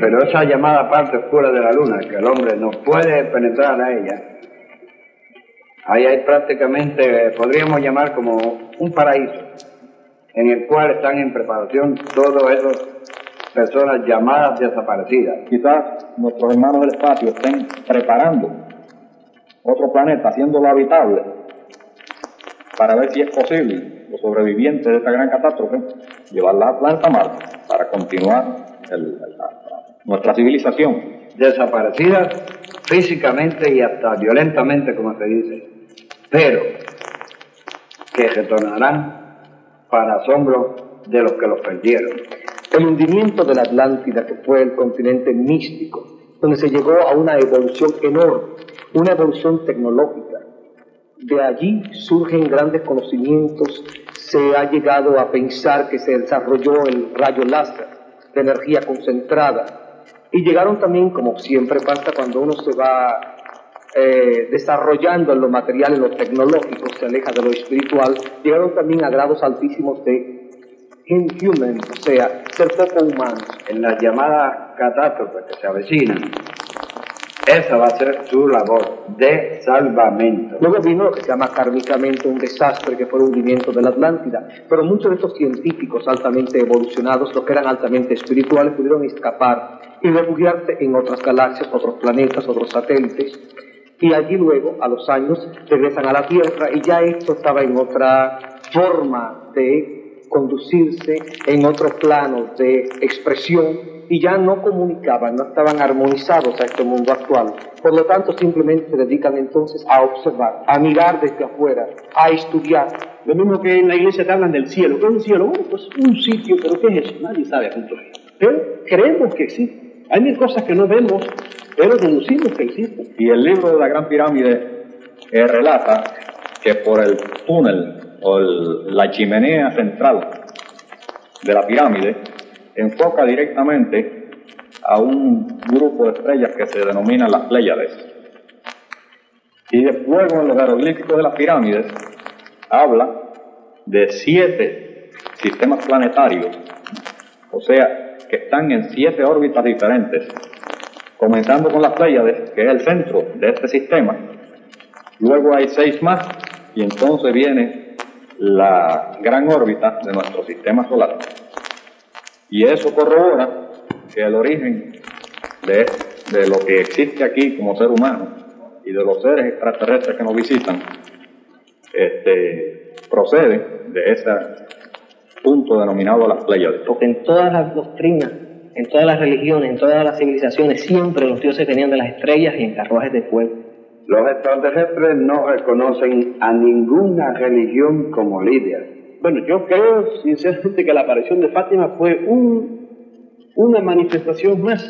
pero esa llamada parte oscura de la Luna, que el hombre no puede penetrar a ella, ahí hay prácticamente, podríamos llamar como un paraíso, en el cual están en preparación todos esos personas llamadas desaparecidas. Quizás nuestros hermanos del espacio estén preparando otro planeta, haciéndolo habitable, para ver si es posible, los sobrevivientes de esta gran catástrofe, llevar la planta a Marte para continuar el- la- nuestra civilización. Desaparecidas físicamente y hasta violentamente, como se dice, pero que retornarán para asombro de los que los perdieron. El hundimiento de la Atlántida, que fue el continente místico, donde se llegó a una evolución enorme, una evolución tecnológica. De allí surgen grandes conocimientos, se ha llegado a pensar que se desarrolló el rayo láser de energía concentrada. Y llegaron también, como siempre pasa cuando uno se va eh, desarrollando en lo material, en lo tecnológico, se aleja de lo espiritual, llegaron también a grados altísimos de inhuman, o sea, ser poco humanos. En las llamadas catástrofes que se avecinan, esa va a ser su labor de salvamento. Luego vino lo que se llama kármicamente un desastre, que fue el hundimiento de la Atlántida. Pero muchos de estos científicos altamente evolucionados, los que eran altamente espirituales, pudieron escapar y refugiarse en otras galaxias, otros planetas, otros satélites. Y allí luego, a los años, regresan a la Tierra y ya esto estaba en otra forma de conducirse, en otro plano de expresión y ya no comunicaban, no estaban armonizados a este mundo actual. Por lo tanto, simplemente se dedican entonces a observar, a mirar desde afuera, a estudiar. Lo mismo que en la iglesia te hablan del cielo. ¿Qué es un cielo? Bueno, pues un sitio, pero ¿qué es eso? Nadie sabe junto a. Pero creemos que existe. Hay mil cosas que no vemos, pero deducimos que existen. Y el libro de la Gran Pirámide eh, relata que por el túnel o el- la chimenea central de la pirámide enfoca directamente a un grupo de estrellas que se denominan las Pléyades. Y después en los jeroglíficos de las pirámides habla de siete sistemas planetarios, o sea, que están en siete órbitas diferentes, comenzando con las Pléyades, que es el centro de este sistema, luego hay seis más, y entonces viene la gran órbita de nuestro sistema solar. Y eso corrobora que el origen de, de lo que existe aquí como ser humano y de los seres extraterrestres que nos visitan, este, procede de ese punto denominado las Pléyades. Porque en todas las doctrinas, en todas las religiones, en todas las civilizaciones, siempre los dioses venían de las estrellas y en carruajes de fuego. Los extraterrestres no reconocen a ninguna religión como líder. Bueno, yo creo sinceramente que la aparición de Fátima fue un- una manifestación más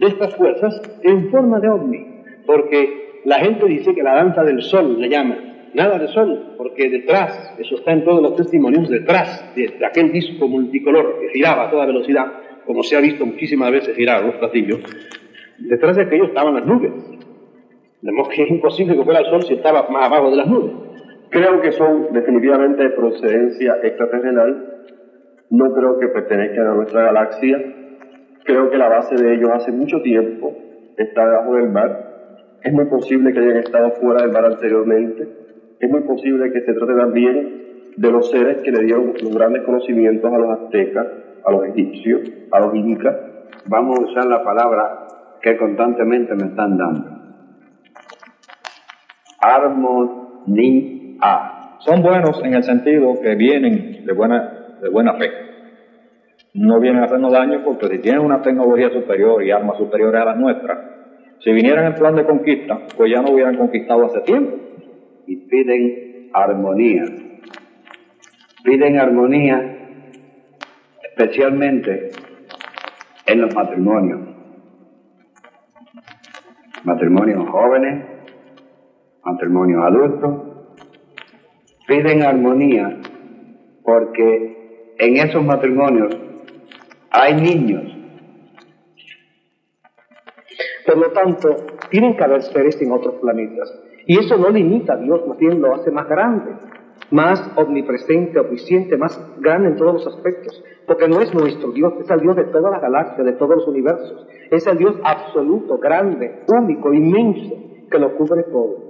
de estas fuerzas en forma de ovni, porque la gente dice que la danza del sol le llama, nada de sol, porque detrás, eso está en todos los testimonios, detrás de, aquel disco multicolor que giraba a toda velocidad, como se ha visto muchísimas veces girar los platillos, detrás de aquello estaban las nubes. De que es imposible que fuera el sol si estaba más abajo de las nubes. Creo que son definitivamente de procedencia extraterrenal. No creo que pertenezcan a nuestra galaxia. Creo que la base de ellos hace mucho tiempo está debajo del mar. Es muy posible que hayan estado fuera del mar anteriormente. Es muy posible que se trate también de los seres que le dieron los grandes conocimientos a los aztecas, a los egipcios, a los incas. Vamos a usar la palabra que constantemente me están dando. Armonía. Son buenos en el sentido que vienen de buena, de buena fe. No vienen a hacernos daño porque si tienen una tecnología superior y armas superiores a las nuestras, si vinieran en plan de conquista, pues ya no hubieran conquistado hace tiempo. Y piden armonía. Piden armonía especialmente en los matrimonios. Matrimonios jóvenes, matrimonios adultos. Piden armonía porque en esos matrimonios hay niños. Por lo tanto, tienen que haber seres en otros planetas. Y eso no limita a Dios, más bien lo hace más grande, más omnipresente, omnisciente, más grande en todos los aspectos. Porque no es nuestro Dios, es el Dios de toda la galaxia, de todos los universos. Es el Dios absoluto, grande, único, inmenso, que lo cubre todo.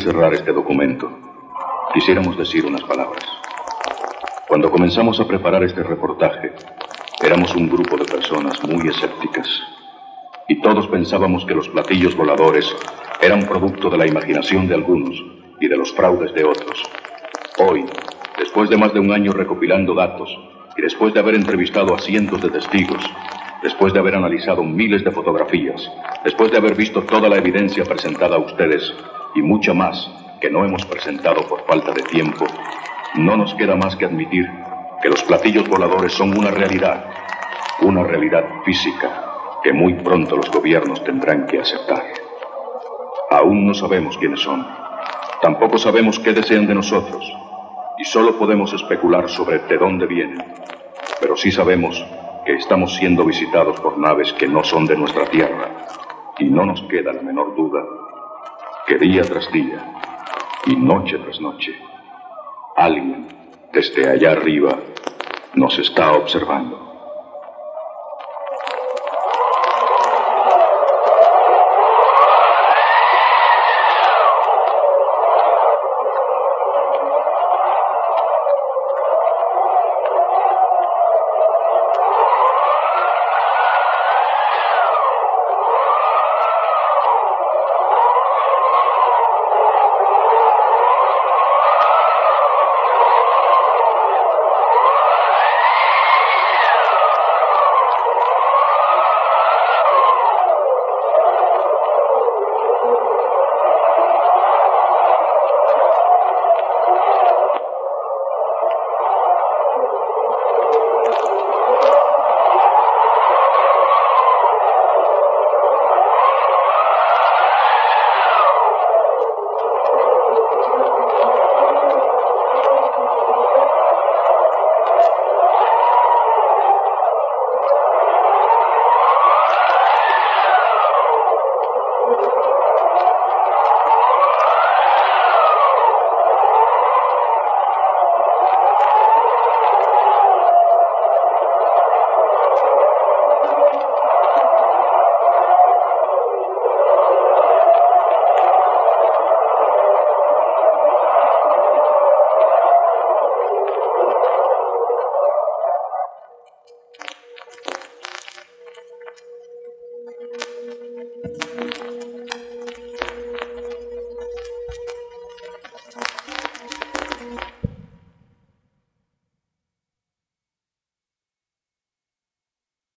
Cerrar este documento, quisiéramos decir unas palabras. Cuando comenzamos a preparar este reportaje, éramos un grupo de personas muy escépticas y todos pensábamos que los platillos voladores eran producto de la imaginación de algunos y de los fraudes de otros. Hoy, después de más de un año recopilando datos y después de haber entrevistado a cientos de testigos, después de haber analizado miles de fotografías, después de haber visto toda la evidencia presentada a ustedes y mucha más que no hemos presentado por falta de tiempo, no nos queda más que admitir que los platillos voladores son una realidad, una realidad física que muy pronto los gobiernos tendrán que aceptar. Aún no sabemos quiénes son, tampoco sabemos qué desean de nosotros y solo podemos especular sobre de dónde vienen, pero sí sabemos que estamos siendo visitados por naves que no son de nuestra tierra y no nos queda la menor duda que día tras día y noche tras noche, alguien desde allá arriba nos está observando.